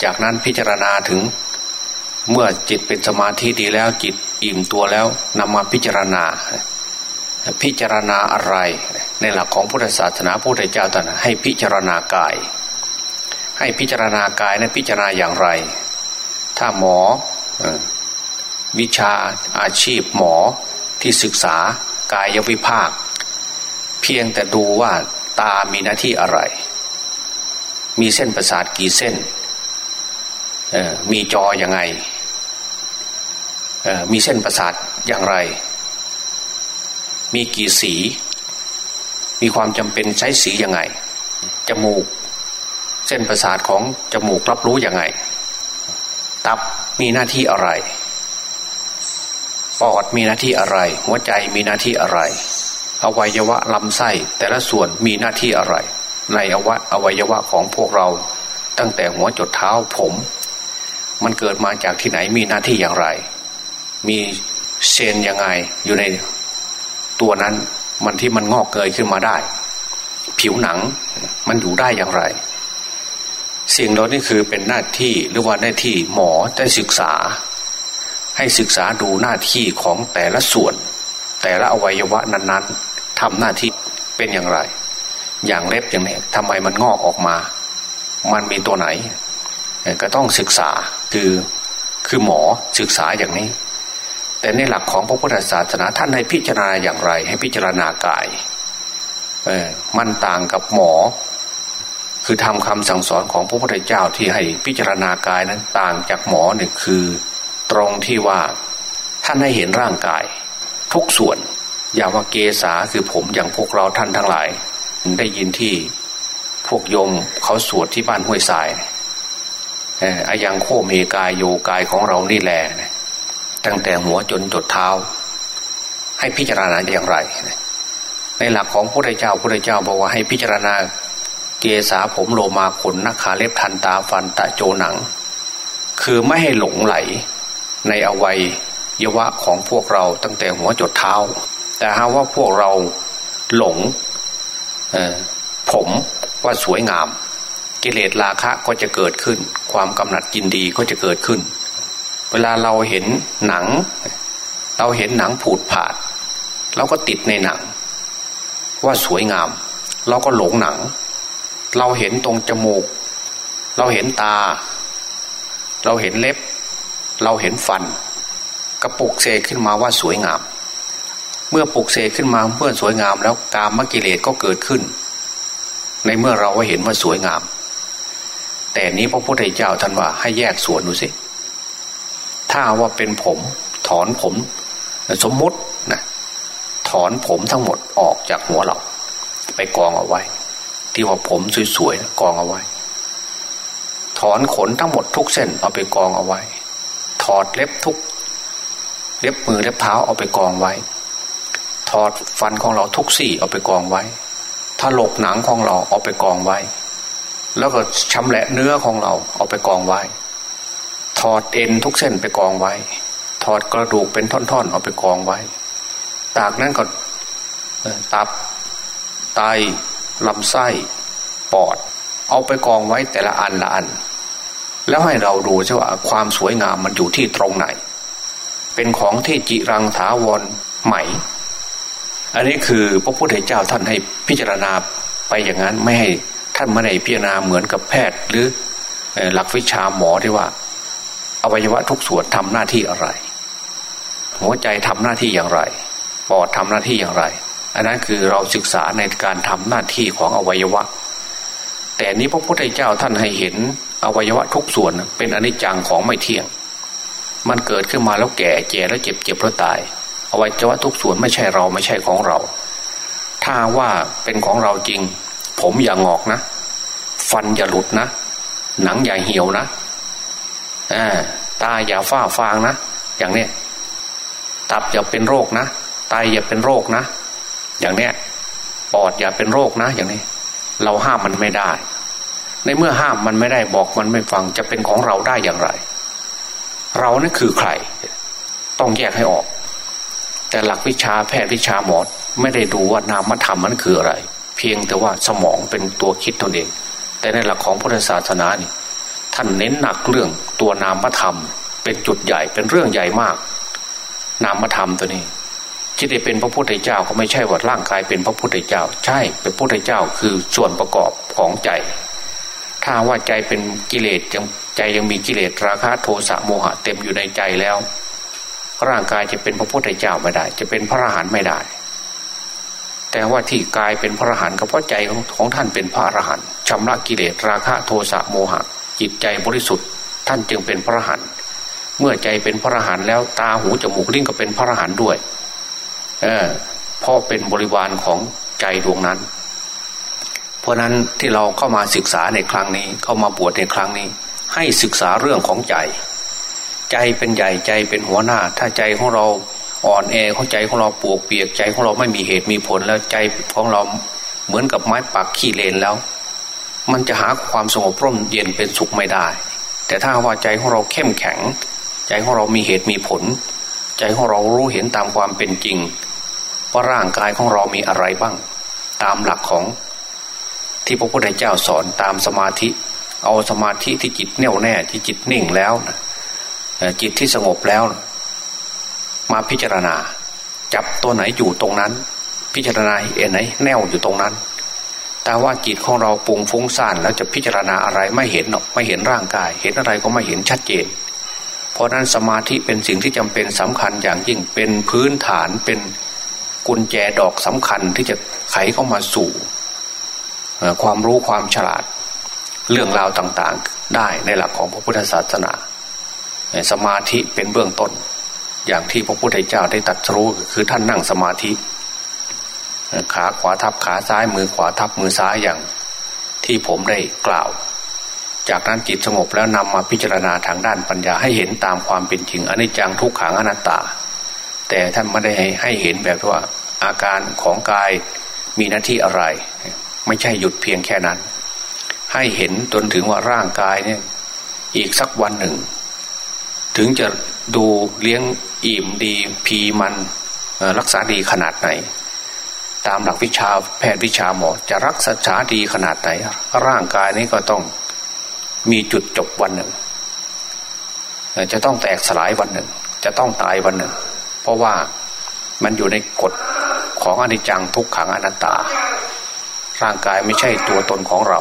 จากนั้นพิจารณาถึงเมื่อจิตเป็นสมาธิดีแล้วจิตอิ่มตัวแล้วนำมาพิจารณา พิจารณาอะไร ในหลักของพุทธศาสนาพระพุทธเจ้าตรัสให้พิจารณากาย ให้พิจารณากายนะพิจารณาอย่างไร ถ้าหมอวิชาอาชีพหมอที่ศึกษากายวิภาค เพียงแต่ดูว่าตามีหน้าที่อะไร มีเส้นประสาทกี่เส้นมีจออยังไงมีเส้นประสาทอย่างไร มีกี่สี มีความจำเป็นใช้สียังไง จมูก เส้นประสาทของจมูกรับรู้ยังไง ตับมีหน้าที่อะไร ปอดมีหน้าที่อะไร หัวใจมีหน้าที่อะไร อวัยวะลำไส้แต่ละส่วนมีหน้าที่อะไร ในอวะอวัยวะของพวกเรา ตั้งแต่หัวจดเท้าผม มันเกิดมาจากที่ไหนมีหน้าที่อย่างไร มีเซนยังไงอยู่ในตัวนั้น มันที่มันงอกเกยขึ้นมาได้ ผิวหนังมันอยู่ได้อย่างไร สิ่งเหล่านี้คือเป็นหน้าที่หรือว่าหน้าที่หมอได้ศึกษา ให้ศึกษาดูหน้าที่ของแต่ละส่วน แต่ละอวัยวะนั้น ๆทำหน้าที่เป็นอย่างไร อย่างเล็บอย่างนี้ทำไมมันงอกออกมา มันมีตัวไหน ก็ต้องศึกษาคือคือหมอศึกษาอย่างนี้ แต่ในหลักของพระพุทธศาสนาท่านให้พิจารณาอย่างไร ให้พิจารณากายเออมันต่างกับหมอ คือทำคำสั่งสอนของพระพุทธเจ้าที่ให้พิจารณากายนั้นต่างจากหมอเนี่ยคือ ตรงที่ว่าท่านให้เห็นร่างกาย ทุกส่วนอย่าว่าเกษาคือผมอย่างพวกเราท่านทั้งหลาย ได้ยินที่พวกโยมเขาสวดที่บ้านห้วยทรายเอออายังโคเมกายโยกายของเรานี่แหละ ตั้งแต่หัวจนจดเท้า ให้พิจารณาอย่างไร ในหลักของพระพุทธเจ้าพระพุทธเจ้าบอกว่าให้พิจารณาเกษาผมโลมาขนนักขาเล็บทันตาฟันตะโจหนัง คือไม่ให้หลงไหลในอวัยยวะของพวกเราตั้งแต่หัวจดเท้า แต่หาว่าพวกเราหลงผมว่าสวยงาม กิเลสราคะก็จะเกิดขึ้น ความกำหนัดยินดีก็จะเกิดขึ้น เวลาเราเห็นหนัง เราเห็นหนังผูดผาด เราก็ติดในหนัง ว่าสวยงาม เราก็หลงหนัง เราเห็นตรงจมูก เราเห็นตา เราเห็นเล็บ เราเห็นฟัน กระปุกเซขึ้นมาว่าสวยงาม เมื่อปุกเสกขึ้นมาเมื่อสวยงาม แล้วกามมกิเลสก็เกิดขึ้น ในเมื่อเราเห็นว่าสวยงาม แต่นี้พระพุทธเจ้าท่านว่าให้แยกส่วนดูสิ ถ้าว่าเป็นผม ถอนผม สมมตินะถอนผมทั้งหมดออกจากหัวเรา ไปกองเอาไว้ ที่ว่าผมสวยๆกองเอาไว้ ถอนขนทั้งหมดทุกเส้นเอาไปกองเอาไว้ ถอดเล็บทุก เล็บมือเล็บเท้าเอาไปกองไว้ ถอดฟันของเราทุกสี่เอาไปกองไว้ถ้าหลกหนังของเราเอาไปกองไว้ แล้วก็ชำแหละเนื้อของเราเอาไปกองไว้ ถอดเอ็นทุกเส้นไปกองไว้ ถอดกระดูกเป็นท่อนๆ เอาไปกองไว้ตากนั้นก็ตับไตลำไส้ปอด เอาไปกองไว้แต่ละอันละอัน แล้วให้เราดูใช่ว่าความสวยงามมันอยู่ที่ตรงไหน เป็นของที่จิรังถาวรใหม่อันนี้คือพระพุทธเจ้าท่านให้พิจารณาไปอย่างนั้นไม่ให้ท่านไม่ได้พิจารณาเหมือนกับแพทย์หรือหลักวิชาหมอที่ว่า อวัยวะทุกส่วนทำหน้าที่อะไร หัวใจทำหน้าที่อย่างไร ปอดทำหน้าที่อย่างไร อันนั้นคือเราศึกษาในการทำหน้าที่ของอวัยวะ แต่นี้พระพุทธเจ้าท่านให้เห็นอวัยวะทุกส่วนเป็นอนิจจังของไม่เที่ยง มันเกิดขึ้นมาแล้วแก่แก่แล้วเจ็บเจ็บแล้วตาย อวัยวะทุกส่วนไม่ใช่เราไม่ใช่ของเรา ถ้าว่าเป็นของเราจริง ผมอย่างงอกนะ ฟันอย่าหลุดนะ หนังอย่าเหี่ยวนะ ตาอย่าฝ้าฟางนะ อย่างเนี้ยตับอย่าเป็นโรคนะไตอย่าเป็นโรคนะ อย่างเนี้ยปอดอย่าเป็นโรคนะ อย่างนี้ เราห้ามมันไม่ได้ ในเมื่อห้ามมันไม่ได้บอกมันไม่ฟังจะเป็นของเราได้อย่างไร เรานั่คือใคร ต้องแยกให้ออก แต่หลักวิชาแพทย์วิชาหมอไม่ได้ดูว่านามธรรมมันคืออะไร เพียงแต่ว่าสมองเป็นตัวคิดตนเอง แต่ในหลักของพุทธศาสนานี่ ท่านเน้นหนักเรื่องตัวนามธรรม เป็นจุดใหญ่เป็นเรื่องใหญ่มาก นามธรรมตัวนี้ที่ได้เป็นพระพุทธเจ้าก็ไม่ใช่ว่าร่างกายเป็นพระพุทธเจ้า ใช่เป็นพระพุทธเจ้าคือส่วนประกอบของใจ ถ้าว่าใจเป็นกิเลสยังใจยังมีกิเลสราคะโทสะโมหะเต็มอยู่ในใจแล้ว ร่างกายจะเป็นพระพุทธเจ้าไม่ได้ จะเป็นพระอรหันต์ไม่ได้ แต่ว่าที่กายเป็นพระอรหันต์ก็เพราะใจของของท่านเป็นพระอรหันต์ชำระกิเลสราคะโทสะโมหะ จิตใจบริสุทธิ์ ท่านจึงเป็นพระอรหันต์เมื่อใจเป็นพระอรหันต์แล้วตาหูจมูกลิ้นก็เป็นพระอรหันต์ด้วย เออเพ่อเป็นบริวารของใจดวงนั้น เพราะนั้นที่เราเข้ามาศึกษาในครั้งนี้ เข้ามาบวชในครั้งนี้ ให้ศึกษาเรื่องของใจ ใจเป็นใหญ่ใจเป็นหัวหน้า ถ้าใจของเราอ่อนแอของใจของเราปวกเปียกใจของเราไม่มีเหตุมีผลแล้วใจของเราเหมือนกับไม้ปักขี้เลนแล้ว มันจะหาความสงบร่มเย็นเป็นสุขไม่ได้ แต่ถ้าว่าใจของเราเข้มแข็ง ใจของเรามีเหตุมีผล ใจของเรารู้เห็นตามความเป็นจริงว่าร่างกายของเรามีอะไรบ้าง ตามหลักของ ที่พระพุทธเจ้าสอนตามสมาธิ เอาสมาธิที่จิตแน่วแน่ที่จิตนิ่งแล้วนะจิตที่สงบแล้วนะมาพิจารณา จับตัวไหนอยู่ตรงนั้น พิจารณาเอ็นไหนแนวอยู่ตรงนั้น แต่ว่าจิตของเราปุงฟุ้งซ่านแล้วจะพิจารณาอะไรไม่เห็นหรอกไม่เห็นร่างกาย เห็นอะไรก็ไม่เห็นชัดเจน เพราะนั้นสมาธิเป็นสิ่งที่จำเป็นสำคัญอย่างยิ่งเป็นพื้นฐานเป็นกุญแจดอกสำคัญที่จะไขเข้ามาสู่ความรู้ความฉลาด เรื่องราวต่างๆ ได้ในหลักของพระพุทธศาสนา สมาธิเป็นเบื้องต้น อย่างที่พระพุทธเจ้าได้ตัดรู้คือท่านนั่งสมาธิ ขาขวาทับขาซ้ายมือขวาทับมือซ้ายอย่างที่ผมได้กล่าว จากนั้นจิตสงบแล้วนำมาพิจารณาทางด้านปัญญาให้เห็นตามความเป็นจริงอนิจจังทุกขังอนัตตา แต่ท่านไม่ได้ให้เห็นแบบว่าอาการของกายมีหน้าที่อะไร ไม่ใช่หยุดเพียงแค่นั้น ให้เห็นจนถึงว่าร่างกายเนี่ยอีกสักวันหนึ่ง ถึงจะดูเลี้ยงอิ่มดีพีมันรักษาดีขนาดไหน ตามหลักวิชาแพทย์วิชาหมอ จะรักษาดีขนาดไหน ร่างกายนี้ก็ต้องมีจุดจบวันหนึ่ง จะต้องแตกสลายวันหนึ่ง จะต้องตายวันหนึ่ง เพราะว่ามันอยู่ในกฎของอนิจจังทุกขังอนัตตา ร่างกายไม่ใช่ตัวตนของเรา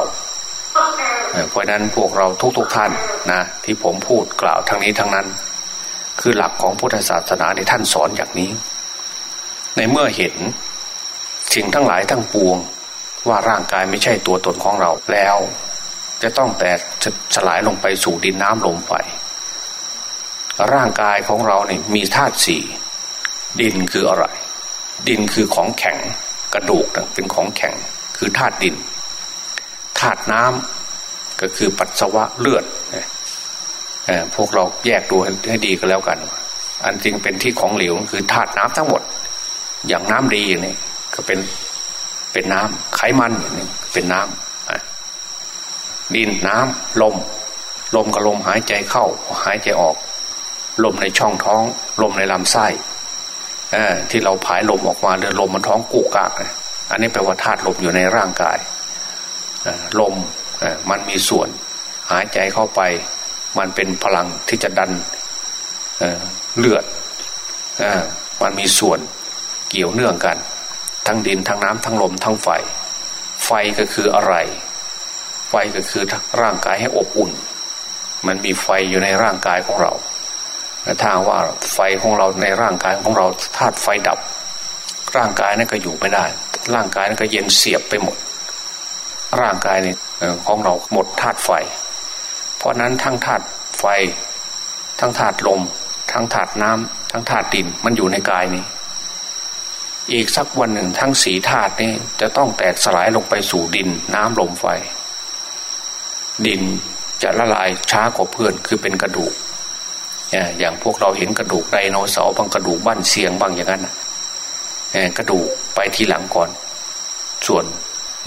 เพราะนั้นพวกเราทุกๆทท่านนะที่ผมพูดกล่าวทั้งนี้ทั้งนั้น คือหลักของพุทธศาสนาในท่านสอนอย่างนี้ ในเมื่อเห็น สิ่งทั้งหลายทั้งปวง ว่าร่างกายไม่ใช่ตัวตนของเราแล้ว จะต้องแตกสลายลงไปสู่ดินน้ำลมไฟร่างกายของเราเนี่ยมีธาตุสี่ดินคืออะไร ดินคือของแข็งกระดูกเป็นของแข็งคือธาตุดินธาตุน้ำก็คือปัสสาวะเลือดพวกเราแยกดูให้ดีก็แล้วกัน อันจริงเป็นที่ของเหลวคือธาตุน้ำทั้งหมด อย่างน้ำดีนี่ ก็เป็นเป็นน้ำไขมันเป็นน้ำดินน้ำลม ลมกับลมหายใจเข้า หายใจออก ลมในช่องท้อง ลมในลำไส้ที่เราผายลมออกมาเรือลมมันท้องกูกากอันนี้แปลว่าธาตุลมอยู่ในร่างกายลมมันมีส่วน หายใจเข้าไป มันเป็นพลังที่จะดันเลือดมันมีส่วนเกี่ยวเนื่องกัน ทั้งดินทั้งน้ำทั้งลมทั้งไฟ ไฟก็คืออะไร ไฟก็คือร่างกายให้อบอุ่น มันมีไฟอยู่ในร่างกายของเราถ้าว่าไฟของเราในร่างกายของเราธาตุไฟดับ ร่างกายนั้นก็อยู่ไม่ได้ ร่างกายนั้นก็เย็นเสียบไปหมด ร่างกายนี่ของเราหมดธาตุไฟ เพราะนั้นทั้งธาตุไฟ ทั้งธาตุลม ทั้งธาตุน้ำทั้งธาตุดินมันอยู่ในกายนี้ อีกสักวันหนึ่งทั้งสีธาตุนี้จะต้องแตกสลายลงไปสู่ดินน้ำลมไฟ ดินจะละลายช้ากว่าเพื่อนคือเป็นกระดูกอย่างพวกเราเห็นกระดูกไดโนเสาร์บางกระดูกบ้านเสียงบางอย่างนั้นกระดูกไปทีหลังก่อน ส่วน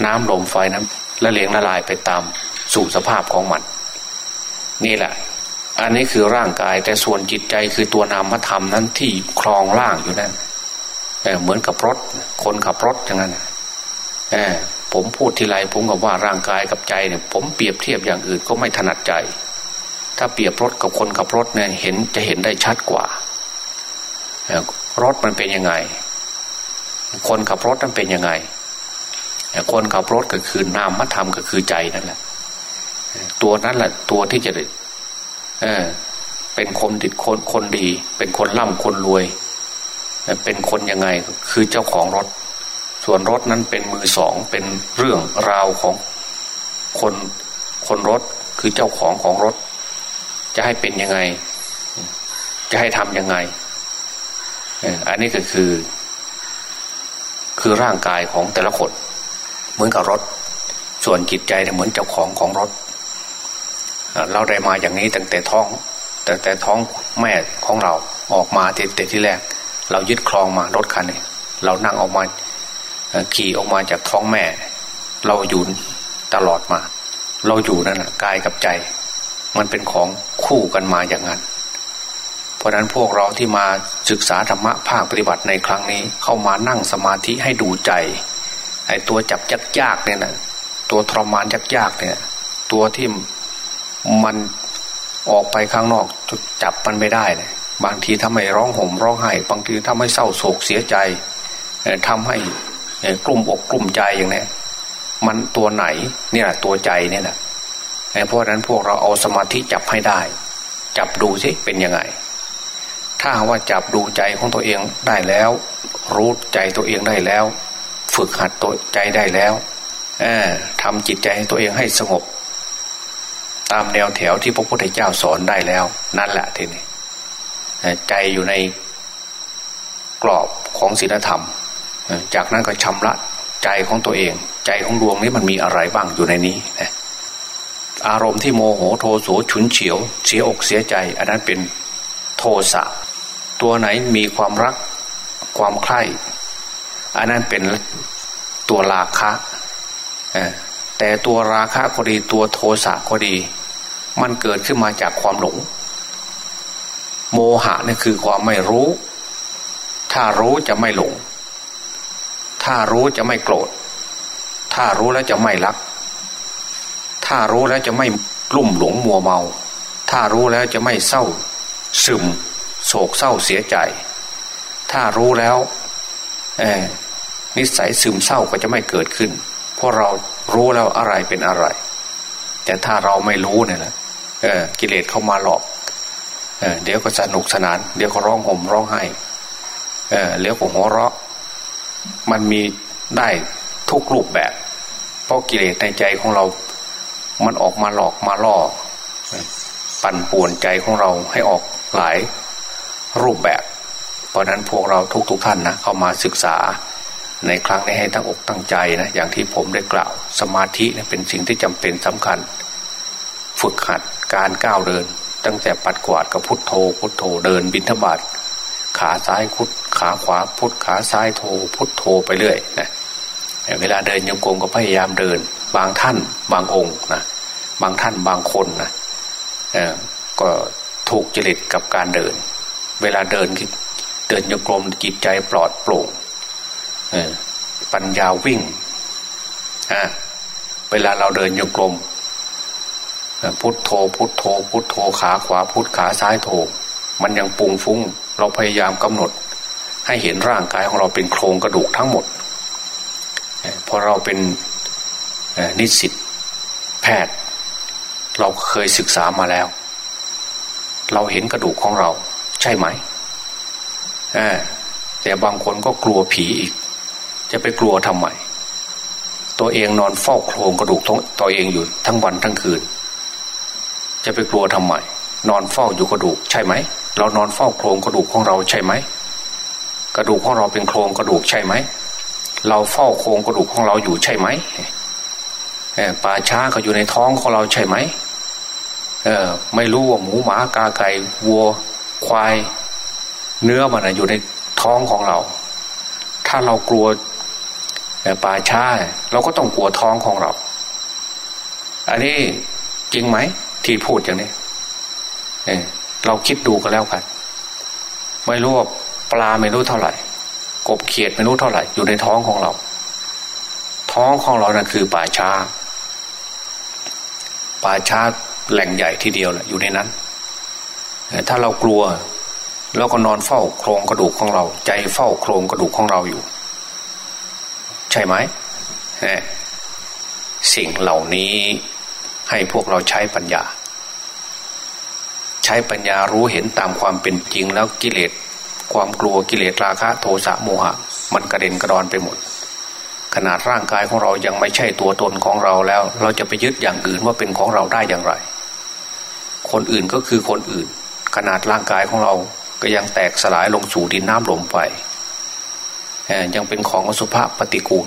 น้ำลมไฟนั้นละเลงละลายไปตามสู่สภาพของมัน นี่แหละ อันนี้คือร่างกายแต่ส่วนจิตใจคือตัวนามธรรมนั้นที่คลองล่างอยู่นั่น เหมือนกับรถ คนขับรถอย่างนั้นผมพูดทีไรผมกับว่าร่างกายกับใจเนี่ย ผมเปรียบเทียบอย่างอื่นก็ไม่ถนัดใจ ถ้าเปรียบรถกับคนขับรถเนี่ยเห็นจะเห็นได้ชัดกว่ารถมันเป็นยังไง คนขับรถนั้นเป็นยังไงคนขับรถก็คือนามธรรมก็คือใจนั่นแหละตัวนั้นแหละตัวที่จะเออเป็นคนติดคนคนดี เป็นคนร่ำคนรวย เป็นคนยังไงคือเจ้าของรถ ส่วนรถนั้นเป็นมือสองเป็นเรื่องราวของคนคนรถคือเจ้าของของรถ จะให้เป็นยังไง จะให้ทำยังไงอันนี้ก็คือ คือร่างกายของแต่ละคนเหมือนกับรถ ส่วนจิตใจเหมือนเจ้าของของรถ เราได้มาอย่างนี้ตั้งแต่ท้องตั้งแต่ท้องแม่ของเราออกมาแต่ที่แรก เรายึดครองมารถคันนี้เรานั่งออกมาขี่ออกมาจากท้องแม่ เราอยู่ตลอดมา เราอยู่นั่นกายกับใจ มันเป็นของคู่กันมาอย่างนั้น เพราะนั้นพวกเราที่มาศึกษาธรรมะภาคปฏิบัติในครั้งนี้ เข้ามานั่งสมาธิให้ดูใจไอ้ตัวจับยักยากเนี่ยนะตัวทรมานยักยากเนี่ย ตัวที่มันออกไปข้างนอกจับมันไม่ได้เนี่ย บางทีทำให้ร้องห่มร้องไห้บางทีทำให้เศร้าโศกเสียใจทำให้กลุ่มอกกลุ่มใจอย่างนี้มันตัวไหนเนี่ยตัวใจเนี่ยแหละเพราะนั้นพวกเราเอาสมาธิจับให้ได้ จับดูสิเป็นยังไง ถ้าว่าจับดูใจของตัวเองได้แล้ว รู้ใจตัวเองได้แล้ว ฝึกหัดตัวใจได้แล้วทำจิตใจตัวเองให้สงบ ตามแนวแถวที่พระพุทธเจ้าสอนได้แล้ว นั่นแหละทีนี้ ใจอยู่ในกรอบของศีลธรรม จากนั้นก็ชำระใจของตัวเอง ใจของดวงนี้มันมีอะไรบ้างอยู่ในนี้นะอารมณ์ที่โมโหโทโสฉุนเฉียว เสียอกเสียใจ อันนั้นเป็นโทสะตัวไหนมีความรักความใคร่อันนั้นเป็นตัวราคะแต่ตัวราคะก็ดีตัวโทสะก็ดี มันเกิดขึ้นมาจากความหลง โมหะนี่คือความไม่รู้ ถ้ารู้จะไม่หลง ถ้ารู้จะไม่โกรธ ถ้ารู้แล้วจะไม่รัก ถ้ารู้แล้วจะไม่กลุ่มหลงมัวเมา ถ้ารู้แล้วจะไม่เศร้า ซึม โศกเศร้าเสียใจ ถ้ารู้แล้วนิสัยซึมเศร้าก็จะไม่เกิดขึ้น เพราะเรารู้แล้วอะไรเป็นอะไร แต่ถ้าเราไม่รู้เนี่ยแหละกิเลสเข้ามาหลอก เดี๋ยวก็สนุกสนาน เดี๋ยวก็ร้องห่มร้องไห้เดี๋ยวก็หัวเราะ มันมีได้ทุกรูปแบบ เพราะกิเลสในใจของเรา มันออกมาหลอกมาล่อ ปั่นป่วนใจของเราให้ออกหลายรูปแบบ เพราะนั้นพวกเราทุกๆทท่านนะเข้ามาศึกษาในครั้งนี้ให้ตั้งอกตั้งใจนะอย่างที่ผมได้กล่าว สมาธิเป็นสิ่งที่จำเป็นสำคัญ ฝึกหัดการก้าวเดิน ตั้งแต่ปัดกวาดกับพุทโธ พุทโธเดินบิณฑบาตขาซ้ายพุทขาขวาพุทขาซ้ายโทพุทโทไปเรื่อยนะเวลาเดินโยกงก็พยายามเดิน บางท่านบางองค์นะบางท่านบางคนนะก็ถูกจริตกับการเดิน เวลาเดินเดินโยกลมจิตใจปลอดโปร่งปัญญาวิ่งเวลาเราเดินโยกลม พุทโธพุทโธ พุทโธขาขวาพุทขาซ้ายโธมันยังปุงฟุ้ง เราพยายามกำหนด ให้เห็นร่างกายของเราเป็นโครงกระดูกทั้งหมดพอเราเป็นนิสิตแพทย์ เราเคยศึกษามาแล้ว เราเห็นกระดูกของเรา ใช่ไหมแต่บางคนก็กลัวผีอีก จะไปกลัวทำไม ตัวเองนอนเฝ้าโครงกระดูกตัวเองอยู่ทั้งวันทั้งคืน จะไปกลัวทำไมนอนเฝ้าอยู่กระดูกใช่ไหม เรานอนเฝ้าโครงกระดูกของเราใช่ไหม กระดูกของเราเป็นโครงกระดูกใช่ไหม เราเฝ้าโครงกระดูกของเราอยู่ใช่ไหมป่าช้าก็อยู่ในท้องของเราใช่ไหมเออไม่รู้ว่าหมูหมากาไก่วัว ควาย เนื้อมันอยู่ในท้องของเรา ถ้าเรากลัวป่าช้า เราก็ต้องกลัวท้องของเรา อันนี้จริงไหม ที่พูดอย่างนี้เเราคิดดูกันแล้วกันไม่รู้ว่าปลาไม่รู้เท่าไหร่ กบเขียดไม่รู้เท่าไหร่ อยู่ในท้องของเรา ท้องของเรานะ่ะคือป่าช้า ป่าช้าแหล่งใหญ่ทีเดียวแหละอยู่ในนั้นถ้าเรากลัวเราก็นอนเฝ้าโครงกระดูกของเรา ใจเฝ้าโครงกระดูกของเราอยู่ ใช่ไหมสิ่งเหล่านี้ ให้พวกเราใช้ปัญญา ใช้ปัญญารู้เห็นตามความเป็นจริงแล้วกิเลสความกลัวกิเลสราคะโทสะโมหะ มันกระเด็นกระดอนไปหมด ขนาดร่างกายของเรายังไม่ใช่ตัวตนของเราแล้ว เราจะไปยึดอย่างอื่นว่าเป็นของเราได้อย่างไร คนอื่นก็คือคนอื่น ขนาดร่างกายของเราก็ยังแตกสลายลงสู่ดินน้ำลมไฟยังเป็นของอสุภะปฏิกูล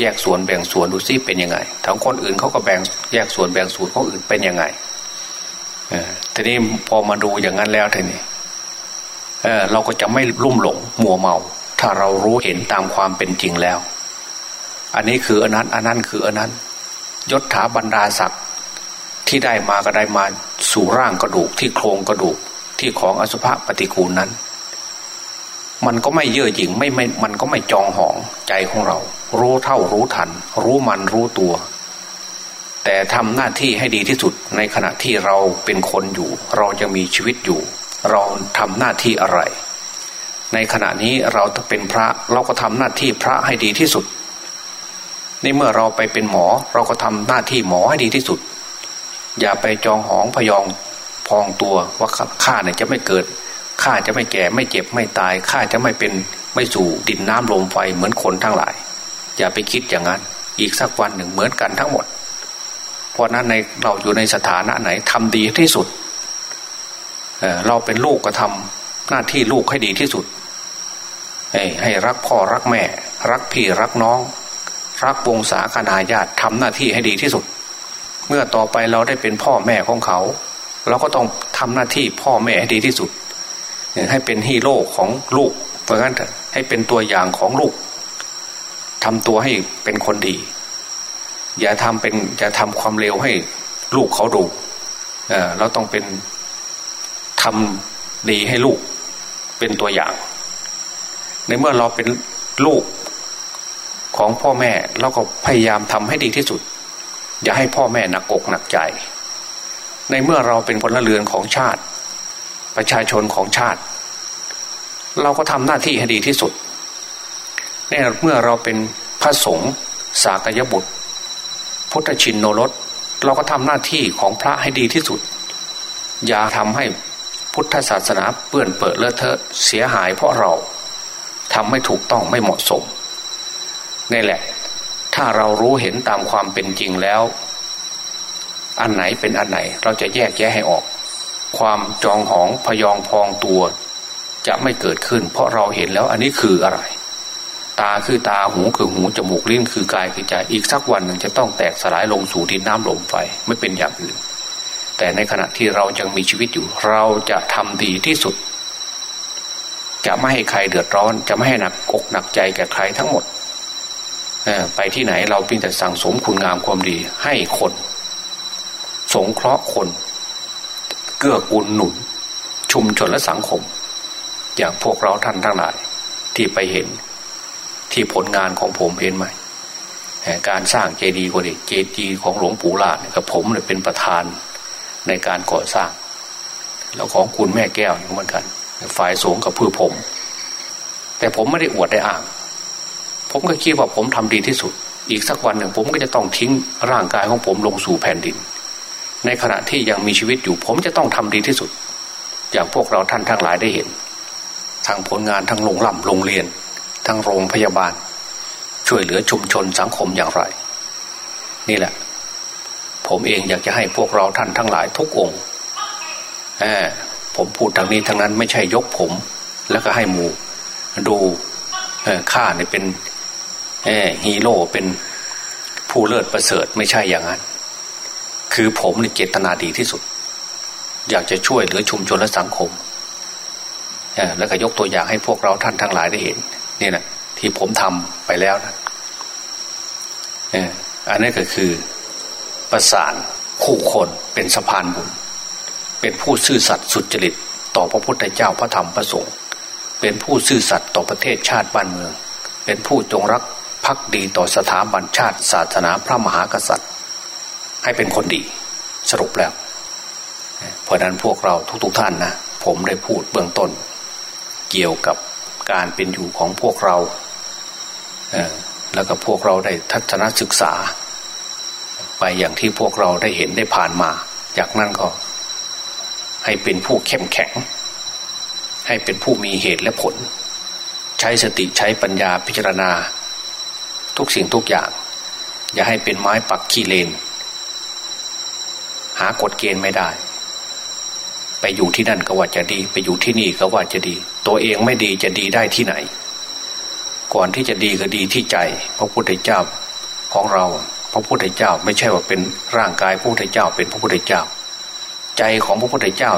แยกส่วนแบ่งส่วนดูซิเป็นยังไงทั้งคนอื่นเขาก็แบ่งแยกส่วนแบ่งส่วนของอื่นเป็นยังไงทีนี้พอมาดูอย่างนั้นแล้วทีนี้เเราก็จะไม่ลุ่มหลงมัวเมา ถ้าเรารู้เห็นตามความเป็นจริงแล้ว อันนี้คืออันนั้นอันนั้นคืออันนั้น ยศถาบรรดาศักดิ์ที่ได้มาก็ได้มาสู่ร่างกระดูกที่โครงกระดูกที่ของอสุภะปฏิกูลนั้น มันก็ไม่เย่อหยิ่งไม่ไม่มันก็ไม่จองหองใจของเรา รู้เท่ารู้ทัน รู้มันรู้ตัว แต่ทำหน้าที่ให้ดีที่สุดในขณะที่เราเป็นคนอยู่ เราจะมีชีวิตอยู่ เราทำหน้าที่อะไร ในขณะนี้เราเป็นพระเราก็ทำหน้าที่พระให้ดีที่สุดในเมื่อเราไปเป็นหมอ เราก็ทำหน้าที่หมอให้ดีที่สุด อย่าไปจองหองพยองพองตัวว่าข้าเนี่ยจะไม่เกิดข้าจะไม่แก่ไม่เจ็บไม่ตายข้าจะไม่เป็นไม่สู่ดินน้ำลมไฟเหมือนคนทั้งหลาย อย่าไปคิดอย่างนั้น อีกสักวันหนึ่งเหมือนกันทั้งหมด เพราะนั้นในเราอยู่ในสถานะไหนทำดีที่สุดเเราเป็นลูกก็ทำหน้าที่ลูกให้ดีที่สุด ให้รักพ่อรักแม่ รักพี่รักน้อง รักวงศาคณาญาติทำหน้าที่ให้ดีที่สุด เมื่อต่อไปเราได้เป็นพ่อแม่ของเขา เราก็ต้องทำหน้าที่พ่อแม่ให้ดีที่สุดให้เป็นฮีโร่ของลูกเพราะงั้นให้เป็นตัวอย่างของลูก ทำตัวให้เป็นคนดี อย่าทำเป็นอย่าทำความเลวให้ลูกเขาดูเเราต้องเป็นทำดีให้ลูกเป็นตัวอย่าง ในเมื่อเราเป็นลูกของพ่อแม่เราก็พยายามทำให้ดีที่สุด อย่าให้พ่อแม่หนักอกหนักใจ ในเมื่อเราเป็นพลเรือนของชาติ ประชาชนของชาติ เราก็ทำหน้าที่ให้ดีที่สุด ในเมื่อเราเป็นพระสงฆ์สากยบุตร พุทธชินโนรสเราก็ทำหน้าที่ของพระให้ดีที่สุด อย่าทำให้พุทธศาสนาเปื้อนเปิดเลอะเทอะเสียหายเพราะเราทำไม่ถูกต้องไม่เหมาะสมนี่แหละ ถ้าเรารู้เห็นตามความเป็นจริงแล้ว อันไหนเป็นอันไหน เราจะแยกแยะให้ออก ความจองหองพยองพองตัว จะไม่เกิดขึ้น เพราะเราเห็นแล้วอันนี้คืออะไร ตาคือตาหูคือหูจมูกลิ้นคือกายคือใจอีกสักวันหนึ่งจะต้องแตกสลายลงสู่ดินน้ำลมไฟไม่เป็นอย่างอื่น แต่ในขณะที่เรายังมีชีวิตอยู่ เราจะทำดีที่สุด จะไม่ให้ใครเดือดร้อน จะไม่ให้หนักอกหนักใจแก่ใครทั้งหมดไปที่ไหนเราเพียงแต่สั่งสมคุณงามความดี ให้คน สงเคราะห์คน เกื้อกูลหนุน ชุมชนและสังคม อย่างพวกเราท่านทั้งหลายที่ไปเห็น ที่ผลงานของผมเห็นไหมการสร้างเจดีย์ก็ดีเจดีย์ของหลวงปู่ลาดกับผมเนี่ยเป็นประธานในการก่อสร้าง แล้วของคุณแม่แก้วเหมือนกัน ฝ่ายสงกับเพื่อผม แต่ผมไม่ได้อวดได้อ่าง ผมก็คิดว่าผมทำดีที่สุด อีกสักวันหนึ่งผมก็จะต้องทิ้งร่างกายของผมลงสู่แผ่นดิน ในขณะที่ยังมีชีวิตอยู่ ผมจะต้องทำดีที่สุด อย่างพวกเราท่านทั้งหลายได้เห็น ทางผลงานทั้งโรงล่ำโรงเรียน ทั้งโรงพยาบาล ช่วยเหลือชุมชนสังคมอย่างไร นี่แหละ ผมเองอยากจะให้พวกเราท่านทั้งหลายทุกองค์ผมพูดทางนี้ทางนั้นไม่ใช่ยกผม แล้วก็ให้หมูดูข้าเนี่ยเป็นฮีโร่เป็นผู้เลิศประเสริฐไม่ใช่อย่างนั้น คือผมนี่เจตนาดีที่สุด อยากจะช่วยเหลือชุมชนและสังคมแล้วก็ยกตัวอย่างให้พวกเราท่านทั้งหลายได้เห็น นี่นะที่ผมทำไปแล้วนะอันนี้ก็คือประสานคู่คนเป็นสะพานบุญ เป็นผู้ซื่อสัตย์สุจริต ต่อพระพุทธเจ้าพระธรรมพระสงฆ์เป็นผู้ซื่อสัตย์ต่อประเทศชาติบ้านเมือง เป็นผู้จงรักภักดีต่อสถาบันชาติศาสนาพระมหากษัตริย์ ให้เป็นคนดีสรุปแล้ว เพราะนั้นพวกเราทุกๆทท่านนะผมได้พูดเบื้องต้น เกี่ยวกับ การเป็นอยู่ของพวกเราแล้วก็พวกเราได้ทัศนศึกษา ไปอย่างที่พวกเราได้เห็นได้ผ่านมา จากนั้นก็ ให้เป็นผู้เข้มแข็ง ให้เป็นผู้มีเหตุและผล ใช้สติใช้ปัญญาพิจารณา ทุกสิ่งทุกอย่าง อย่าให้เป็นไม้ปักขี้เลน หากฎเกณฑ์ไม่ได้ ไปอยู่ที่นั่นก็ว่าจะดี ไปอยู่ที่นี่ก็ว่าจะดี ตัวเองไม่ดีจะดีได้ที่ไหน ก่อนที่จะดีก็ดีที่ใจ พระพุทธเจ้าของเรา พระพุทธเจ้าไม่ใช่ว่าเป็นร่างกายพระพุทธเจ้าเป็นพระพุทธเจ้า ใจของพระพุทธเจ้า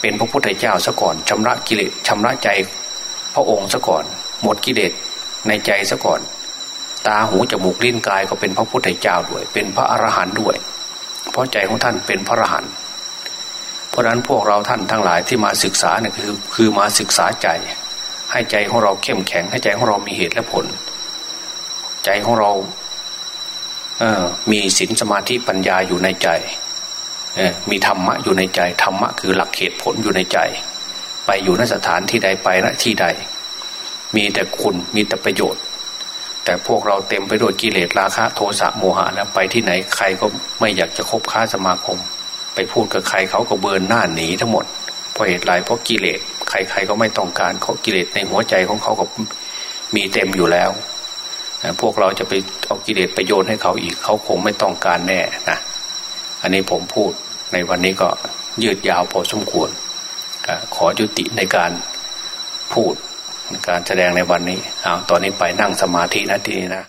เป็นพระพุทธเจ้าซะก่อนชำระกิเลสชำระใจ พระองค์ซะก่อน หมดกิเลสในใจซะก่อน ตาหูจมูกลิ้นกายก็เป็นพระพุทธเจ้าด้วย เป็นพระอรหันต์ด้วย เพราะใจของท่านเป็นพระอรหันต์ ราะนั้นพวกเราท่านทั้งหลายที่มาศึกษาเนี่ยคือคือมาศึกษาใจ ให้ใจของเราเข้มแข็ง ให้ใจของเรามีเหตุและผล ใจของเราเออมีศีลสมาธิปัญญาอยู่ในใจมีธรรมะอยู่ในใจธรรมะคือหลักเหตุผลอยู่ในใจ ไปอยู่นสถานที่ใดไปณที่ใด มีแต่คุณมีแต่ประโยชน์ แต่พวกเราเต็มไปด้วยกิเลสราคะ โทสะโมหะแล้วไปที่ไหนใครก็ไม่อยากจะคบค้าสมาคม ไปพูดกับใครเขาก็เบินหน้าหนีทั้งหมดเพราะเหตุไรเพราะกิเลสใครๆก็ไม่ต้องการเขากิเลสในหัวใจของเขาก็มีเต็มอยู่แล้วพวกเราจะไปเอากิเลสไปโยนให้เขาอีกเขาคงไม่ต้องการแน่นะอันนี้ผมพูดในวันนี้ก็ยืดยาวพอสมควรขอยุติในการพูดการแสดงในวันนี้เอาตอนนี้ไปนั่งสมาธินะทีนี้นะ